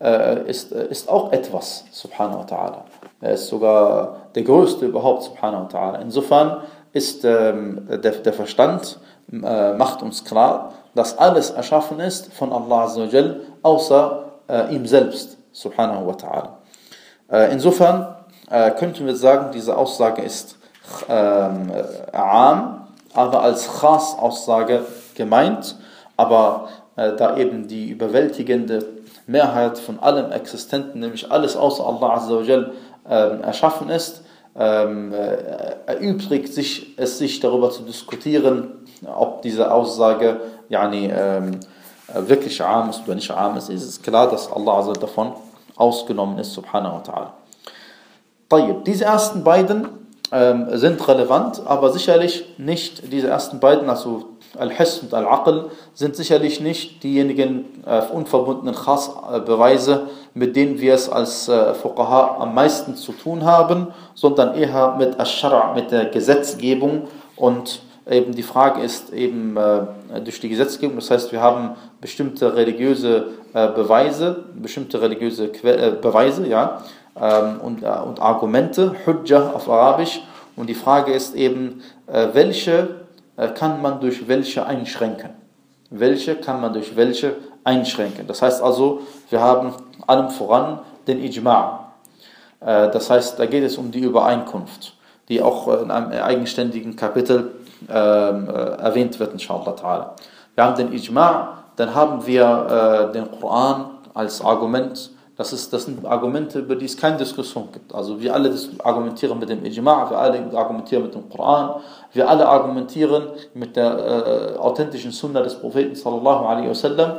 äh, ist, äh, ist auch etwas, subhanahu wa ta'ala. Er ist sogar der Größte überhaupt, subhanahu wa ta'ala. Insofern ist ähm, der, der Verstand, äh, macht uns klar, dass alles erschaffen ist von Allah Azza außer äh, ihm selbst, subhanahu wa ta'ala. Äh, insofern könnten wir sagen, diese Aussage ist ähm, Aam, aber als Khas-Aussage gemeint, aber da eben die überwältigende Mehrheit von allem Existenten, nämlich alles außer Allah Azza ähm, erschaffen ist, ähm, äh, erübrigt sich, es sich darüber zu diskutieren, ob diese Aussage yani, wirklich arm ist oder nicht arm ist. Es ist klar, dass Allah davon ausgenommen ist, subhanahu wa ta'ala. Diese ersten beiden ähm, sind relevant, aber sicherlich nicht diese ersten beiden, also Al-Hiss und Al-Aql, sind sicherlich nicht diejenigen äh, unverbundenen Khas-Beweise, mit denen wir es als äh, Fuqaha am meisten zu tun haben, sondern eher mit Ash-Shara', mit der Gesetzgebung. Und eben die Frage ist eben äh, durch die Gesetzgebung, das heißt wir haben bestimmte religiöse äh, Beweise, bestimmte religiöse que äh, Beweise, ja, ähm, und, äh, und Argumente, Hujjah auf Arabisch, Und die Frage ist eben, äh, welche äh, kann man durch welche einschränken? Welche kann man durch welche einschränken? Das heißt also, wir haben allem voran den Ijma'. Äh, das heißt, da geht es um die Übereinkunft, die auch in einem eigenständigen Kapitel ähm, erwähnt wird, inshallah Wir haben den Ijma', dann haben wir den Koran als Argument das, ist, das sind Argumente, über die es keine Diskussion gibt. Also wir alle argumentieren mit dem Ijma', wir alle argumentieren mit dem Koran, wir alle argumentieren mit der äh, authentischen Sunna des Propheten sallallahu alaihi wasallam.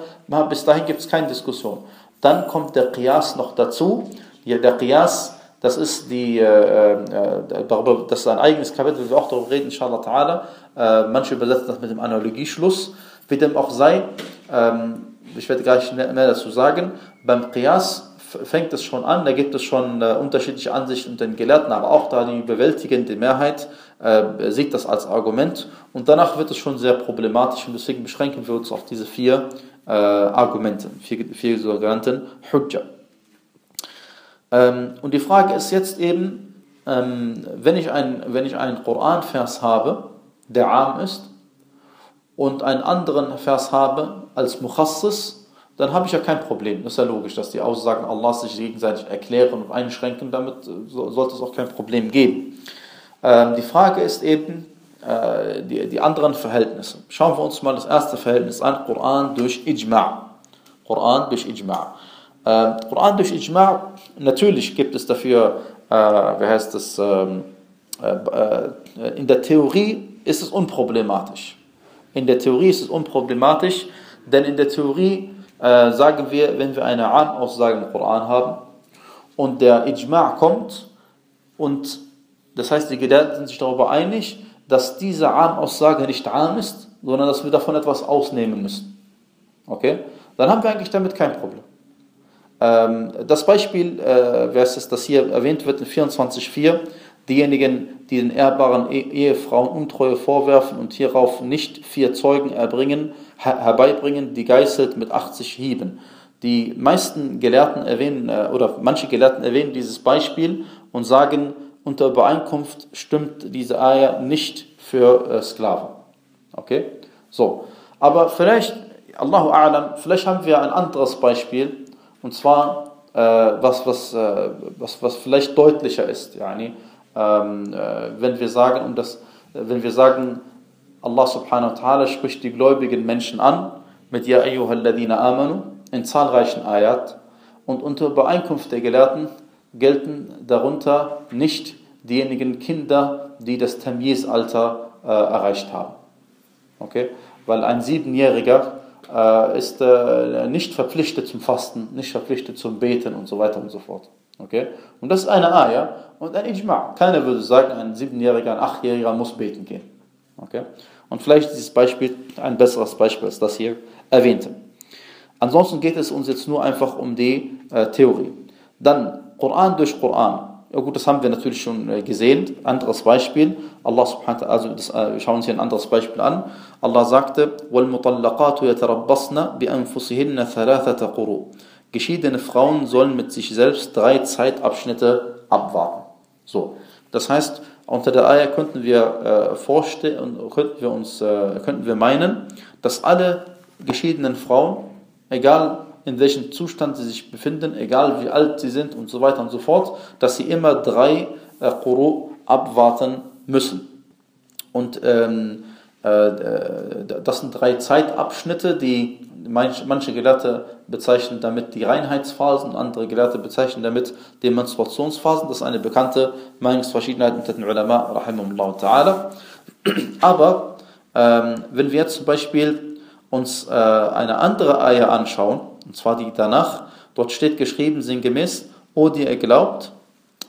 Bis dahin gibt es keine Diskussion. Dann kommt der Qiyas noch dazu. Ja, der Qiyas, das ist die, äh, äh, das ist ein eigenes Kapitel, wir auch darüber reden, inshallah ta'ala. Äh, manche übersetzen das mit dem Analogieschluss. Wie dem auch sei, ähm, ich werde gleich mehr dazu sagen, beim Qiyas fängt es schon an, da gibt es schon äh, unterschiedliche Ansichten unter den Gelehrten, aber auch da die überwältigende Mehrheit äh, sieht das als Argument und danach wird es schon sehr problematisch und deswegen beschränken wir uns auf diese vier äh, Argumente, vier, vier sogenannten Hujja. Ähm, und die Frage ist jetzt eben, ähm, wenn, ich ein, wenn ich einen Koran-Vers habe, der arm ist, und einen anderen Vers habe als Mukhassis, dann habe ich ja kein Problem. Das ist ja logisch, dass die Aussagen Allahs sich gegenseitig erklären und einschränken. Damit äh, sollte es auch kein Problem geben. Ähm, die Frage ist eben äh, die, die anderen Verhältnisse. Schauen wir uns mal das erste Verhältnis an: Koran durch Ijma'. Koran durch Ijma'. Äh, Koran durch Ijma', natürlich gibt es dafür, äh, wie heißt das, ähm, äh, äh, in der Theorie ist es unproblematisch. In der Theorie ist es unproblematisch, denn in der Theorie äh, sagen wir, wenn wir eine Am-Aussage im Koran haben und der Ijma' kommt und das heißt, die Gelehrten sind sich darüber einig, dass diese Am-Aussage nicht Am ist, sondern dass wir davon etwas ausnehmen müssen. Okay? Dann haben wir eigentlich damit kein Problem. Ähm, das Beispiel, äh, wer ist es, das hier erwähnt wird in 24.4, diejenigen, die den ehrbaren Ehefrauen Untreue vorwerfen und hierauf nicht vier Zeugen erbringen, herbeibringen, die geißelt mit 80 Hieben. Die meisten Gelehrten erwähnen, äh, oder manche Gelehrten erwähnen dieses Beispiel und sagen, unter Übereinkunft stimmt diese Eier nicht für äh, Sklaven. Okay? So. Aber vielleicht, Allahu A'lam, vielleicht haben wir ein anderes Beispiel, und zwar, äh, was, was, äh, was, was vielleicht deutlicher ist. Yani, ähm, äh, wenn wir sagen, um das, wenn wir sagen, Allah subhanahu wa ta'ala spricht die gläubigen Menschen an mit Ya ayyuhalladhina amanu in zahlreichen Ayat und unter Übereinkunft der Gelehrten gelten darunter nicht diejenigen Kinder, die das Tamyiz-Alter äh, erreicht haben. Okay? Weil ein Siebenjähriger äh, ist äh, nicht verpflichtet zum Fasten, nicht verpflichtet zum Beten und so weiter und so fort. Okay? Und das ist eine Ayah und ein Ijma'. Keiner würde sagen, ein Siebenjähriger, ein Achtjähriger muss beten gehen. Okay? Und vielleicht ist dieses Beispiel ein besseres Beispiel als das hier erwähnte. Ansonsten geht es uns jetzt nur einfach um die äh, Theorie. Dann Koran durch Koran. Ja gut, das haben wir natürlich schon äh, gesehen. Anderes Beispiel. Allah subhanahu also das, äh, wir schauen uns hier ein anderes Beispiel an. Allah sagte: "Wal-mutallaqatu yatarabbasna bi anfusihinna. Geschiedene Frauen sollen mit sich selbst drei Zeitabschnitte abwarten. So. Das heißt, unter der Eier könnten wir äh, vorstellen, könnten wir uns, äh, könnten wir meinen, dass alle geschiedenen Frauen, egal in welchem Zustand sie sich befinden, egal wie alt sie sind und so weiter und so fort, dass sie immer drei äh, Quru abwarten müssen. Und ähm, äh, das sind drei Zeitabschnitte, die manche Gelehrte bezeichnen damit die Reinheitsphasen, andere Gelehrte bezeichnen damit die Menstruationsphasen. Das ist eine bekannte Meinungsverschiedenheit unter den Ulama, rahimahullah ta'ala. Aber ähm, wenn wir jetzt zum Beispiel uns äh, eine andere Eier anschauen, und zwar die danach, dort steht geschrieben sinngemäß, O die ihr glaubt,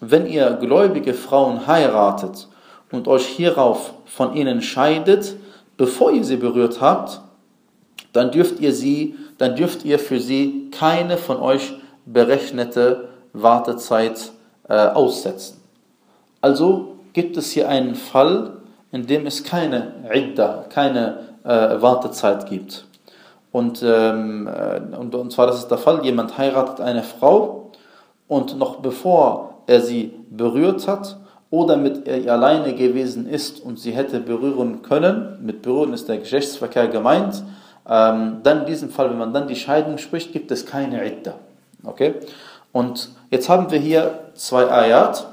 wenn ihr gläubige Frauen heiratet und euch hierauf von ihnen scheidet, bevor ihr sie berührt habt, dann dürft ihr sie, dann dürft ihr für sie keine von euch berechnete Wartezeit äh, aussetzen. Also gibt es hier einen Fall, in dem es keine Idda, keine äh, Wartezeit gibt. Und, ähm, äh, und, und zwar das ist der Fall, jemand heiratet eine Frau und noch bevor er sie berührt hat, oder mit ihr alleine gewesen ist und sie hätte berühren können, mit berühren ist der Geschlechtsverkehr gemeint, dann in diesem Fall, wenn man dann die Scheidung spricht, gibt es keine Idda. Okay? Und jetzt haben wir hier zwei Ayat.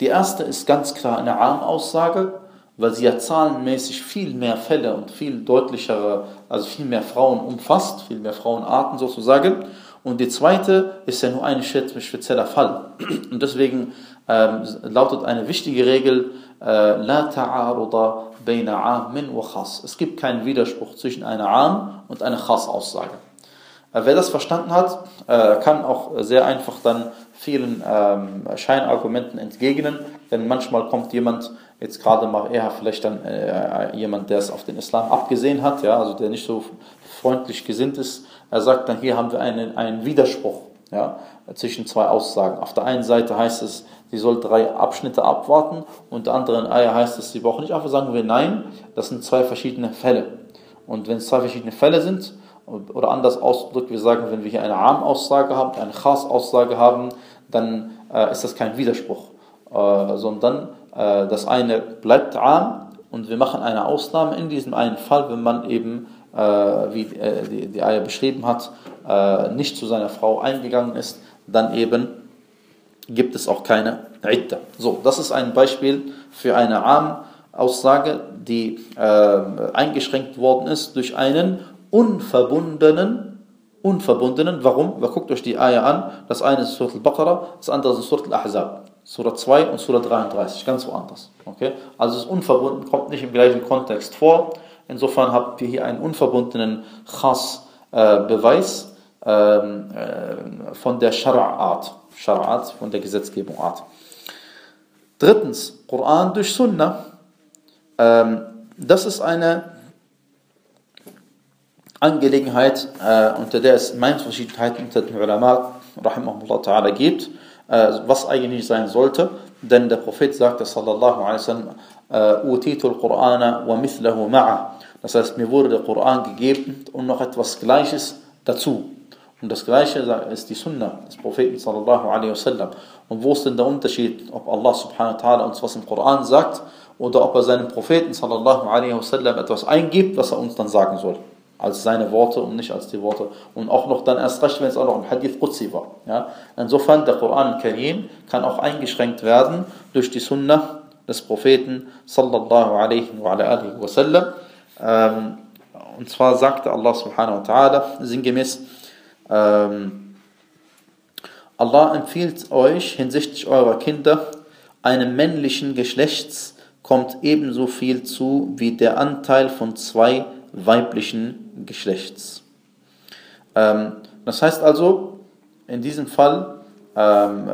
Die erste ist ganz klar eine Armaussage, weil sie ja zahlenmäßig viel mehr Fälle und viel deutlichere, also viel mehr Frauen umfasst, viel mehr Frauenarten sozusagen. Und die zweite ist ja nur ein spezieller Fall. Und deswegen ähm, lautet eine wichtige Regel, Khas. Es gibt keinen Widerspruch zwischen einer Am und einer Khas-Aussage. Äh, wer das verstanden hat, äh, kann auch sehr einfach dann vielen ähm, Scheinargumenten entgegnen, denn manchmal kommt jemand, jetzt gerade mal eher vielleicht dann äh, jemand, der es auf den Islam abgesehen hat, ja, also der nicht so freundlich gesinnt ist, er sagt dann, hier haben wir einen, einen Widerspruch ja, zwischen zwei Aussagen. Auf der einen Seite heißt es, sie soll drei Abschnitte abwarten und der anderen Eier heißt es, sie braucht nicht einfach sagen wir nein, das sind zwei verschiedene Fälle. Und wenn es zwei verschiedene Fälle sind, oder anders ausgedrückt, wir sagen, wenn wir hier eine Arm-Aussage haben, eine Khas-Aussage haben, dann äh, ist das kein Widerspruch, äh, sondern äh, das eine bleibt arm und wir machen eine Ausnahme in diesem einen Fall, wenn man eben, äh, wie äh, die, die Eier beschrieben hat, äh, nicht zu seiner Frau eingegangen ist, dann eben gibt es auch keine Idda. So, das ist ein Beispiel für eine Arm-Aussage, die eingeschränkt worden ist durch einen unverbundenen, unverbundenen, warum? Wer guckt euch die Eier an, das eine ist Surat al-Baqarah, das andere ist Surat al-Ahzab. Surat 2 und Surat 33, ganz woanders. Okay? Also es ist unverbunden, kommt nicht im gleichen Kontext vor. Insofern habt ihr hier einen unverbundenen Khas-Beweis äh, äh, von der Shara'at, Shara'at, von der Gesetzgebung Art. Drittens, Koran durch Sunnah. Ähm, das ist eine Angelegenheit, äh, unter der es Meinungsverschiedenheiten unter den Ulama gibt, äh, was eigentlich sein sollte. Denn der Prophet sagte, sallallahu alaihi wasallam, äh, Utitu al-Qur'ana wa mithlahu ma'a. Das heißt, mir wurde der Koran gegeben und noch etwas Gleiches dazu. Und das Gleiche ist die Sunna des Propheten sallallahu alaihi wasallam. Und wo ist denn der Unterschied, ob Allah subhanahu wa ta'ala uns was im Koran sagt oder ob er seinem Propheten sallallahu alaihi wasallam etwas eingibt, was er uns dann sagen soll? als seine Worte und nicht als die Worte. Und auch noch dann erst recht, wenn es auch noch ein Hadith Qudsi war. Ja? Insofern, der Koran Karim kann auch eingeschränkt werden durch die Sunnah des Propheten sallallahu alaihi wa alihi wa sallam. Ähm, und zwar sagte Allah subhanahu wa ta'ala sinngemäß, ähm, Allah empfiehlt euch hinsichtlich eurer Kinder, einem männlichen Geschlechts kommt ebenso viel zu wie der Anteil von zwei weiblichen Geschlechts. Ähm, das heißt also, in diesem Fall, ähm,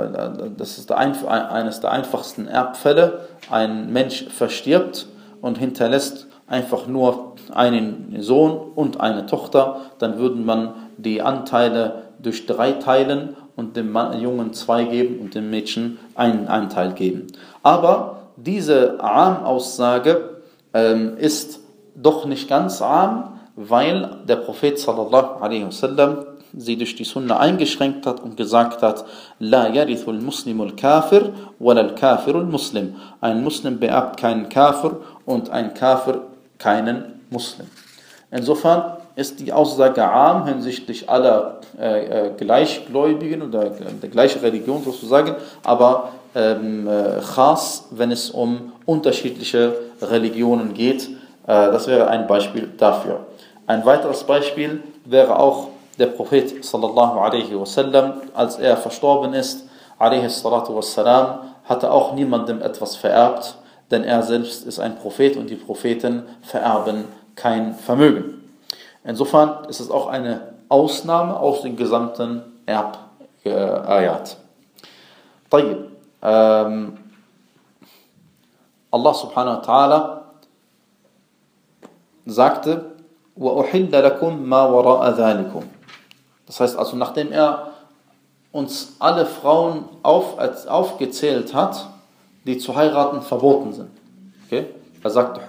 das ist der eines der einfachsten Erbfälle, ein Mensch verstirbt und hinterlässt einfach nur einen Sohn und eine Tochter, dann würde man die Anteile durch drei teilen und dem Jungen zwei geben und dem Mädchen einen Anteil geben. Aber diese Armaussage ähm, ist doch nicht ganz arm, weil der Prophet wasallam sie durch die Sunna eingeschränkt hat und gesagt hat, La yarithul muslimul kafir wal kafirul muslim. Ein Muslim beerbt keinen Kafir und ein Kafir keinen Muslim. Insofern ist die Aussage arm hinsichtlich aller äh, äh, Gleichgläubigen oder der gleichen Religion sozusagen, aber ähm, äh, khas, wenn es um unterschiedliche Religionen geht, äh, das wäre ein Beispiel dafür. Ein weiteres Beispiel wäre auch der Prophet sallallahu alaihi wasallam, als er verstorben ist, alaihi salatu wassalam, hatte auch niemandem etwas vererbt, denn er selbst ist ein Prophet und die Propheten vererben kein Vermögen. Insofern ist es auch eine Ausnahme aus den gesamten Erb-Ayat. Ähm, Allah subhanahu wa ta'ala sagte, Das heißt also, nachdem er uns alle Frauen auf, aufgezählt hat, die zu heiraten verboten sind. Okay? Er sagt,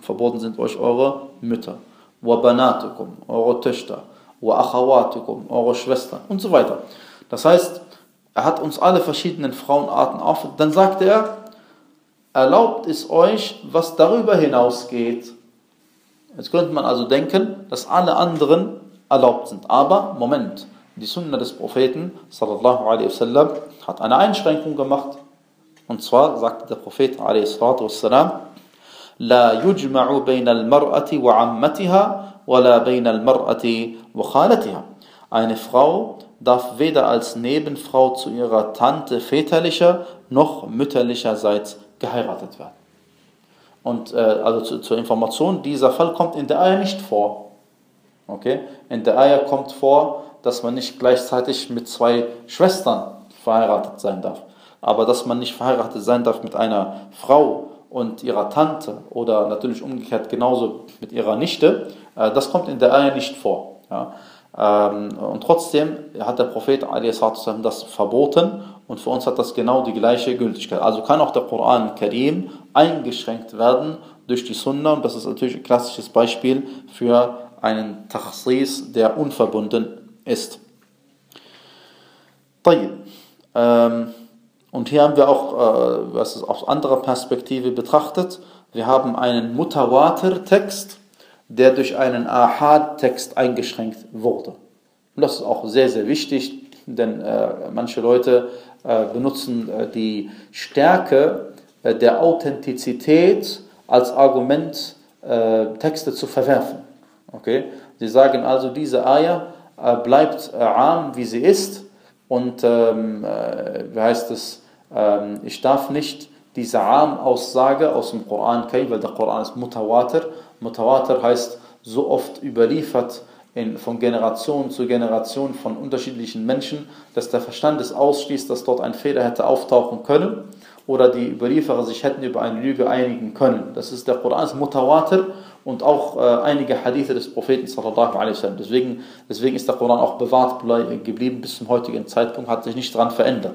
verboten sind euch eure Mütter, eure Töchter, eure Schwestern und so weiter. Das heißt, er hat uns alle verschiedenen Frauenarten auf. Dann sagt er, erlaubt es euch, was darüber hinausgeht. Jetzt könnte man also denken, dass alle anderen erlaubt sind. Aber, Moment, die Sunna des Propheten, sallallahu alaihi wasallam, hat eine Einschränkung gemacht. Und zwar sagte der Prophet, alaihi salatu wassalam, لا يجمع بين المرأة وعمتها ولا بين المرأة وخالتها. Eine Frau darf weder als Nebenfrau zu ihrer Tante väterlicher noch mütterlicherseits geheiratet werden. Und äh, also zu, zur Information, dieser Fall kommt in der Eier nicht vor. Okay? In der Eier kommt vor, dass man nicht gleichzeitig mit zwei Schwestern verheiratet sein darf. Aber dass man nicht verheiratet sein darf mit einer Frau und ihrer Tante oder natürlich umgekehrt genauso mit ihrer Nichte, äh, das kommt in der Eier nicht vor. Ähm, und trotzdem hat der Prophet das verboten und für uns hat das genau die gleiche Gültigkeit. Also kann auch der Koran Karim eingeschränkt werden durch die Sunna und das ist natürlich ein klassisches Beispiel für einen Takhsis, der unverbunden ist. Ähm, und hier haben wir auch, äh, was es aus anderer Perspektive betrachtet, wir haben einen Mutawatir-Text, der durch einen Ahad-Text eingeschränkt wurde. Und das ist auch sehr, sehr wichtig, denn äh, manche Leute äh, benutzen äh, die Stärke äh, der Authentizität als Argument, äh, Texte zu verwerfen. Okay? Sie sagen also, diese Ayah äh, bleibt arm, wie sie ist, und ähm, wie heißt es, ähm, ich darf nicht diese Arm-Aussage aus dem Koran kennen, weil der Koran ist Mutawatir Mutawatir heißt so oft überliefert in, von Generation zu Generation von unterschiedlichen Menschen, dass der Verstand es ausschließt, dass dort ein Fehler hätte auftauchen können oder die Überlieferer sich hätten über eine Lüge einigen können. Das ist der Koran ist Mutawatir und auch äh, einige Hadithe des Propheten sallallahu alaihi wasallam. Deswegen, deswegen ist der Koran auch bewahrt geblieben bis zum heutigen Zeitpunkt, hat sich nicht daran verändert.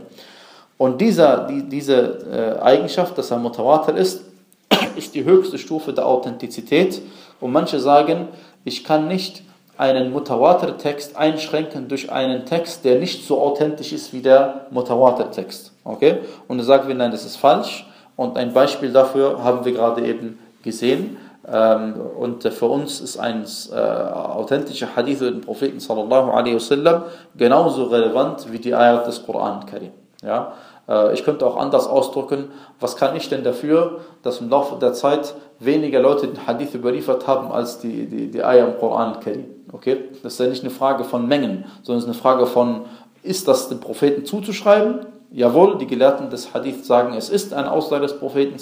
Und dieser, die, diese äh, Eigenschaft, dass er Mutawatir ist, ist die höchste Stufe der Authentizität. Und manche sagen, ich kann nicht einen Mutawatir-Text einschränken durch einen Text, der nicht so authentisch ist wie der Mutawatir-Text. Okay? Und da sagen wir, nein, das ist falsch. Und ein Beispiel dafür haben wir gerade eben gesehen. Ähm, und für uns ist ein äh, authentischer Hadith des Propheten sallallahu alaihi wasallam genauso relevant wie die Ayat des Koran Karim. Ja? Äh, ich könnte auch anders ausdrücken, was kann ich denn dafür, dass im Laufe der Zeit weniger Leute den Hadith überliefert haben als die, die, die Ayah im Koran Karim. Okay? Das ist ja nicht eine Frage von Mengen, sondern es ist eine Frage von, ist das dem Propheten zuzuschreiben? Jawohl, die Gelehrten des Hadith sagen, es ist eine Aussage des Propheten,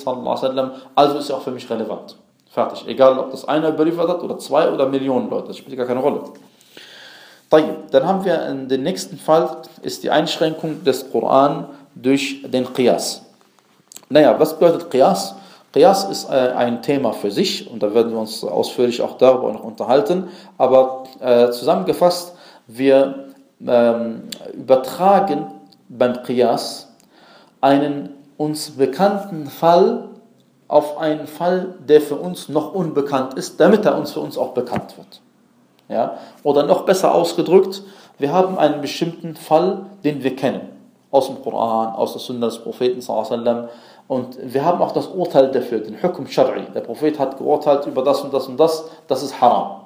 also ist er auch für mich relevant. Fertig. Egal, ob das einer überliefert hat oder zwei oder Millionen Leute, das spielt gar keine Rolle. Dann haben wir in den nächsten Fall, ist die Einschränkung des Koran durch den Qiyas. Naja, was bedeutet Qiyas? Qiyas ist äh, ein Thema für sich und da werden wir uns ausführlich auch darüber noch unterhalten. Aber äh, zusammengefasst, wir ähm, übertragen beim Qiyas einen uns bekannten Fall auf einen Fall, der für uns noch unbekannt ist, damit er uns für uns auch bekannt wird. Ja? Oder noch besser ausgedrückt, wir haben einen bestimmten Fall, den wir kennen aus dem Koran, aus der Sunna des Propheten. Und wir haben auch das Urteil dafür, den Hukum Shar'i. Der Prophet hat geurteilt über das und das und das, das ist haram.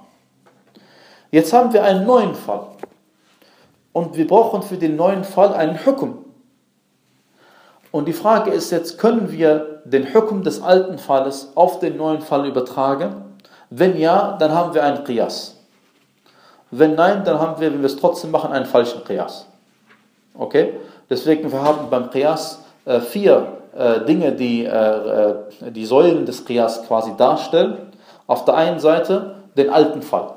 Jetzt haben wir einen neuen Fall. Und wir brauchen für den neuen Fall einen Hukum. Und die Frage ist jetzt, können wir den Hukum des alten Falles auf den neuen Fall übertragen? Wenn ja, dann haben wir einen Qiyas. Wenn nein, dann haben wir, wenn wir es trotzdem machen, einen falschen Qiyas. Okay? Deswegen, wir haben beim Qiyas äh, vier äh, Dinge, die äh, die Säulen des Qiyas quasi darstellen. Auf der einen Seite den alten Fall.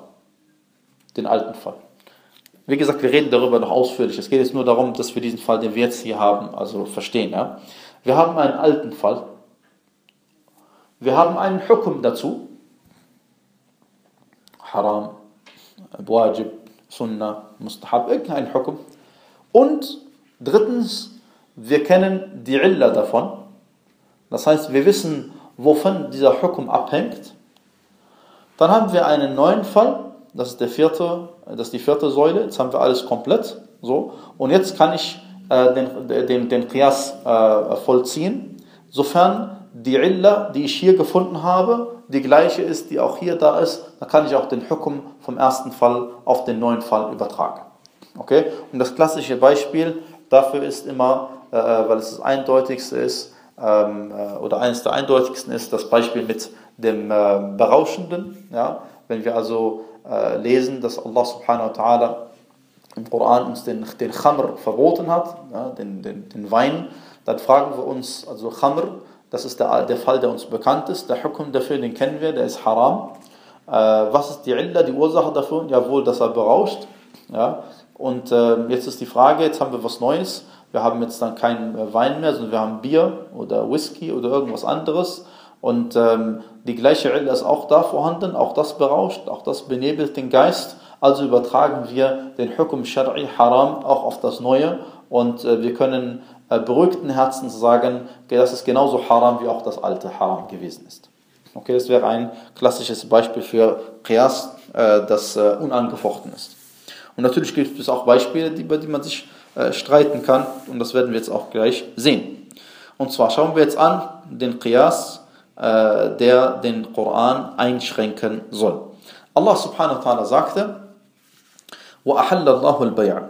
Den alten Fall. Wie gesagt, wir reden darüber noch ausführlich. Es geht jetzt nur darum, dass wir diesen Fall, den wir jetzt hier haben, also verstehen. Ja? Wir haben einen alten Fall. Wir haben einen Hukum dazu. Haram, Wajib, Sunnah, Mustahab, irgendein Hukum. Und Drittens, wir kennen die Illa davon. Das heißt, wir wissen, wovon dieser Hukum abhängt. Dann haben wir einen neuen Fall. Das ist, der vierte, das ist die vierte Säule. Jetzt haben wir alles komplett. So. Und jetzt kann ich äh, den, den, den Qiyas äh, vollziehen, sofern die Illa, die ich hier gefunden habe, die gleiche ist, die auch hier da ist, dann kann ich auch den Hukum vom ersten Fall auf den neuen Fall übertragen. Okay? Und das klassische Beispiel dafür ist immer, äh, weil es das eindeutigste ist, ähm, äh, oder eines der eindeutigsten ist, das Beispiel mit dem äh, Berauschenden. Ja? Wenn wir also äh, lesen, dass Allah subhanahu wa ta'ala im Koran uns den, den Khamr verboten hat, ja, den, den, den Wein, dann fragen wir uns, also Khamr, das ist der, der Fall, der uns bekannt ist, der Hukum dafür, den kennen wir, der ist haram. Äh, was ist die Illa, die Ursache dafür? Jawohl, dass er berauscht. Ja? Und äh, jetzt ist die Frage, jetzt haben wir was Neues. Wir haben jetzt dann keinen äh, Wein mehr, sondern wir haben Bier oder Whisky oder irgendwas anderes. Und ähm, die gleiche Illa ist auch da vorhanden, auch das berauscht, auch das benebelt den Geist. Also übertragen wir den Hukum Shari Haram auch auf das Neue und äh, wir können äh, beruhigten Herzens sagen, das ist genauso Haram wie auch das alte Haram gewesen ist. Okay, das wäre ein klassisches Beispiel für Qiyas, äh, das äh, unangefochten ist. Und natürlich gibt es auch Beispiele, über die man sich äh, streiten kann und das werden wir jetzt auch gleich sehen. Und zwar schauen wir jetzt an den Qiyas, äh, der den Koran einschränken soll. Allah subhanahu wa ta'ala sagte, وَأَحَلَّ اللَّهُ الْبَيْعَ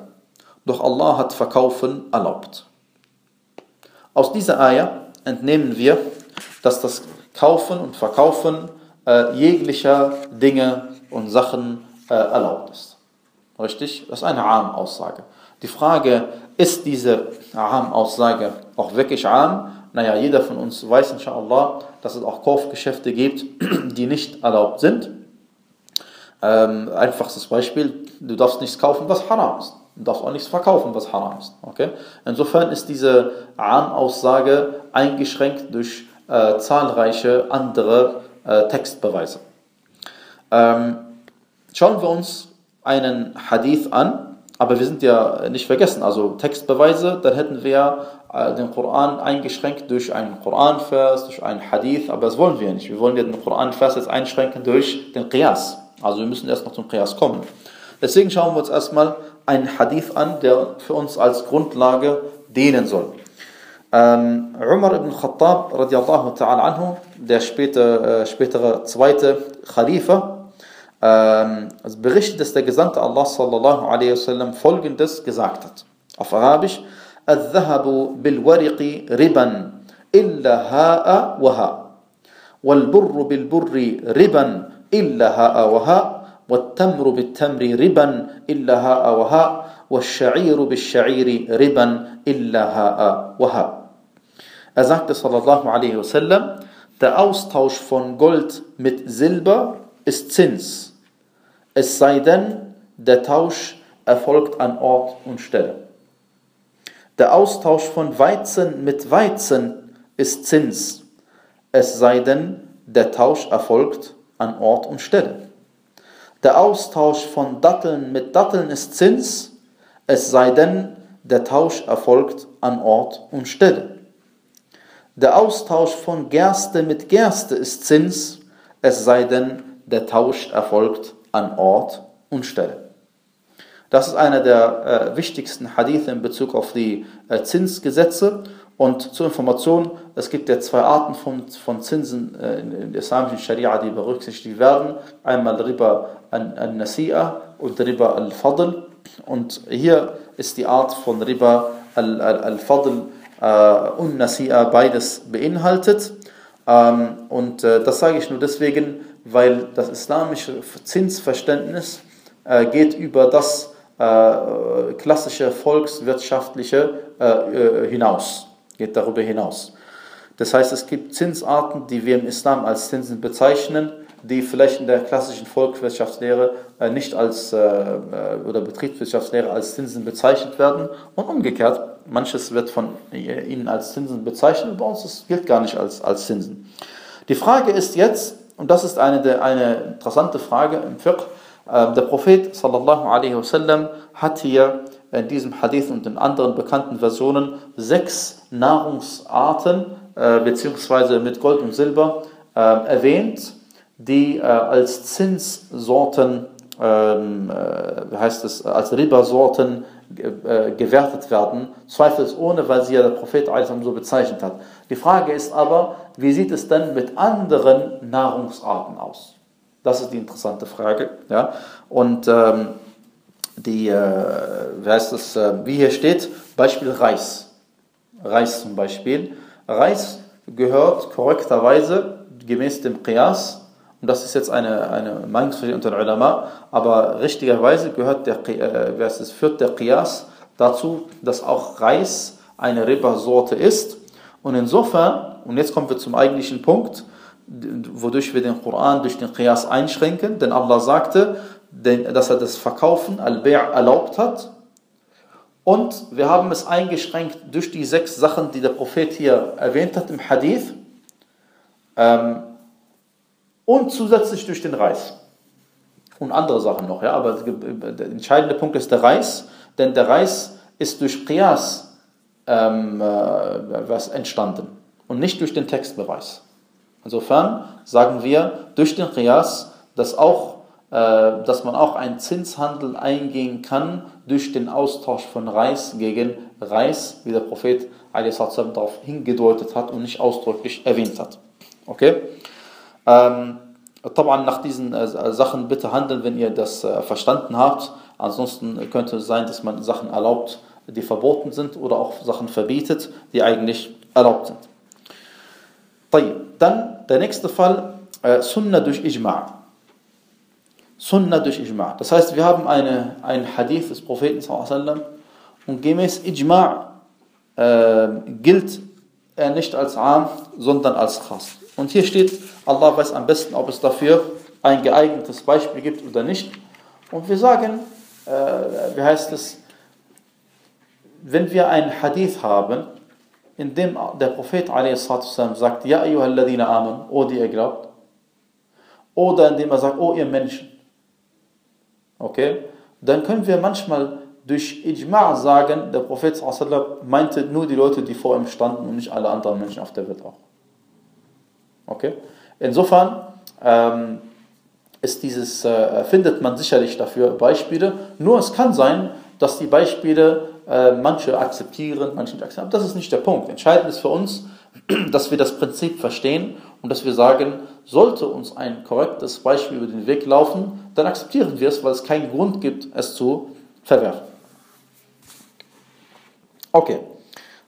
Doch Allah hat Verkaufen erlaubt. Aus dieser Eier entnehmen wir, dass das Kaufen und Verkaufen äh, jeglicher Dinge und Sachen äh, erlaubt ist. Richtig? Das ist eine Arm-Aussage. Die Frage, ist diese Arm-Aussage auch wirklich arm? Naja, jeder von uns weiß inshallah, dass es auch Kaufgeschäfte gibt, die nicht erlaubt sind. Ähm, einfachstes Beispiel, du darfst nichts kaufen, was haram ist. Du darfst auch nichts verkaufen, was haram ist. Okay? Insofern ist diese Arm-Aussage eingeschränkt durch äh, zahlreiche andere äh, Textbeweise. Ähm, schauen wir uns einen Hadith an, aber wir sind ja nicht vergessen, also Textbeweise, dann hätten wir äh, den Koran eingeschränkt durch einen Koranvers, durch einen Hadith, aber das wollen wir nicht. Wir wollen ja den Koranvers jetzt einschränken durch den Qiyas. Also wir müssen erst noch zum Qiyas kommen. Deswegen schauen wir uns erstmal einen Hadith an, der für uns als Grundlage dienen soll. Ähm, Umar ibn Khattab radiallahu ta'ala anhu, der später, äh, spätere zweite Khalifa, ähm, berichtet, dass der Gesandte Allah sallallahu alaihi wasallam folgendes gesagt hat. Auf Arabisch, الذهب بالورق ربا إلا هاء وهاء والبر بالبر ربا إلا هاء وهاء والتمر بالتمر ربا إلا هاء وهاء والشعير بالشعير ربا إلا هاء وهاء Er sagte sallallahu alaihi wasallam, der Austausch von Gold mit Silber ist Zins, es sei denn, der Tausch erfolgt an Ort und Stelle. Der Austausch von Weizen mit Weizen ist Zins, es sei denn, der Tausch erfolgt an Ort und Stelle. Der Austausch von Datteln mit Datteln ist Zins, es sei denn, der Tausch erfolgt an Ort und Stelle. Der Austausch von Gerste mit Gerste ist Zins, es sei denn, der Tausch erfolgt an Ort und Stelle. Das ist einer der äh, wichtigsten Hadithe in Bezug auf die äh, Zinsgesetze. Und zur Information, es gibt ja zwei Arten von, von Zinsen äh, in der islamischen Scharia, die berücksichtigt werden. Einmal Riba al-Nasi'a und Riba al-Fadl. Und hier ist die Art von Riba al-Fadl äh, und Nasi'a beides beinhaltet. Ähm, und äh, das sage ich nur deswegen, weil das islamische Zinsverständnis äh, geht über das äh, klassische volkswirtschaftliche äh, hinaus, geht darüber hinaus. Das heißt, es gibt Zinsarten, die wir im Islam als Zinsen bezeichnen, die vielleicht in der klassischen Volkswirtschaftslehre äh, nicht als oder Betriebswirtschaftslehre als Zinsen bezeichnet werden und umgekehrt, manches wird von ihnen als Zinsen bezeichnet, bei uns das gilt gar nicht als, als Zinsen. Die Frage ist jetzt, und das ist eine, eine interessante Frage im Fiqh, ähm, der Prophet sallallahu alaihi wasallam hat hier in diesem Hadith und in anderen bekannten Versionen sechs Nahrungsarten äh, beziehungsweise mit Gold und Silber äh, erwähnt, die äh, als Zinssorten, ähm, äh, wie heißt es, als Riba-Sorten äh, gewertet werden, zweifelsohne, weil sie ja der Prophet so bezeichnet hat. Die Frage ist aber, wie sieht es denn mit anderen Nahrungsarten aus? Das ist die interessante Frage. Ja? Und ähm, die, äh, wie heißt es, äh, wie hier steht, Beispiel Reis. Reis zum Beispiel. Reis gehört korrekterweise gemäß dem Qiyas, und das ist jetzt eine, eine Meinungsverschiedenheit unter den Ulama, aber richtigerweise gehört der, äh, es, führt der Qiyas dazu, dass auch Reis eine Riba-Sorte ist. Und insofern, und jetzt kommen wir zum eigentlichen Punkt, wodurch wir den Koran durch den Qiyas einschränken, denn Allah sagte, dass er das Verkaufen, Al-Bi' erlaubt hat, und wir haben es eingeschränkt durch die sechs Sachen, die der Prophet hier erwähnt hat im Hadith. Ähm, und zusätzlich durch den Reis. Und andere Sachen noch, ja, aber der entscheidende Punkt ist der Reis, denn der Reis ist durch Qiyas ähm, äh, was entstanden und nicht durch den Textbeweis. Insofern sagen wir durch den Qiyas, dass auch dass man auch einen Zinshandel eingehen kann durch den Austausch von Reis gegen Reis, wie der Prophet darauf hingedeutet hat und nicht ausdrücklich erwähnt hat. Okay? Ähm, nach diesen äh, Sachen bitte handeln, wenn ihr das äh, verstanden habt. Ansonsten könnte es sein, dass man Sachen erlaubt, die verboten sind oder auch Sachen verbietet, die eigentlich erlaubt sind. Dann der nächste Fall, äh, Sunnah durch Ijma'. Sunnah durch Ijma'. Das heißt, wir haben eine, einen Hadith des Propheten und gemäß Ijma' äh, gilt er nicht als Am, sondern als Khas. Und hier steht, Allah weiß am besten, ob es dafür ein geeignetes Beispiel gibt oder nicht. Und wir sagen, äh, wie heißt es, wenn wir einen Hadith haben, in dem der Prophet sagt, Ja, ayyuhalladhina aman, o die ihr glaubt, oder indem er sagt, o ihr Menschen, okay, dann können wir manchmal durch Ijma' sagen, der Prophet meinte nur die Leute, die vor ihm standen und nicht alle anderen Menschen auf der Welt auch. Okay? Insofern ähm, ist dieses, äh, findet man sicherlich dafür Beispiele, nur es kann sein, dass die Beispiele äh, manche akzeptieren, manche nicht akzeptieren. Das ist nicht der Punkt. Entscheidend ist für uns, dass wir das Prinzip verstehen und dass wir sagen, sollte uns ein korrektes Beispiel über den Weg laufen, dann akzeptieren wir es, weil es keinen Grund gibt, es zu verwerfen. Okay,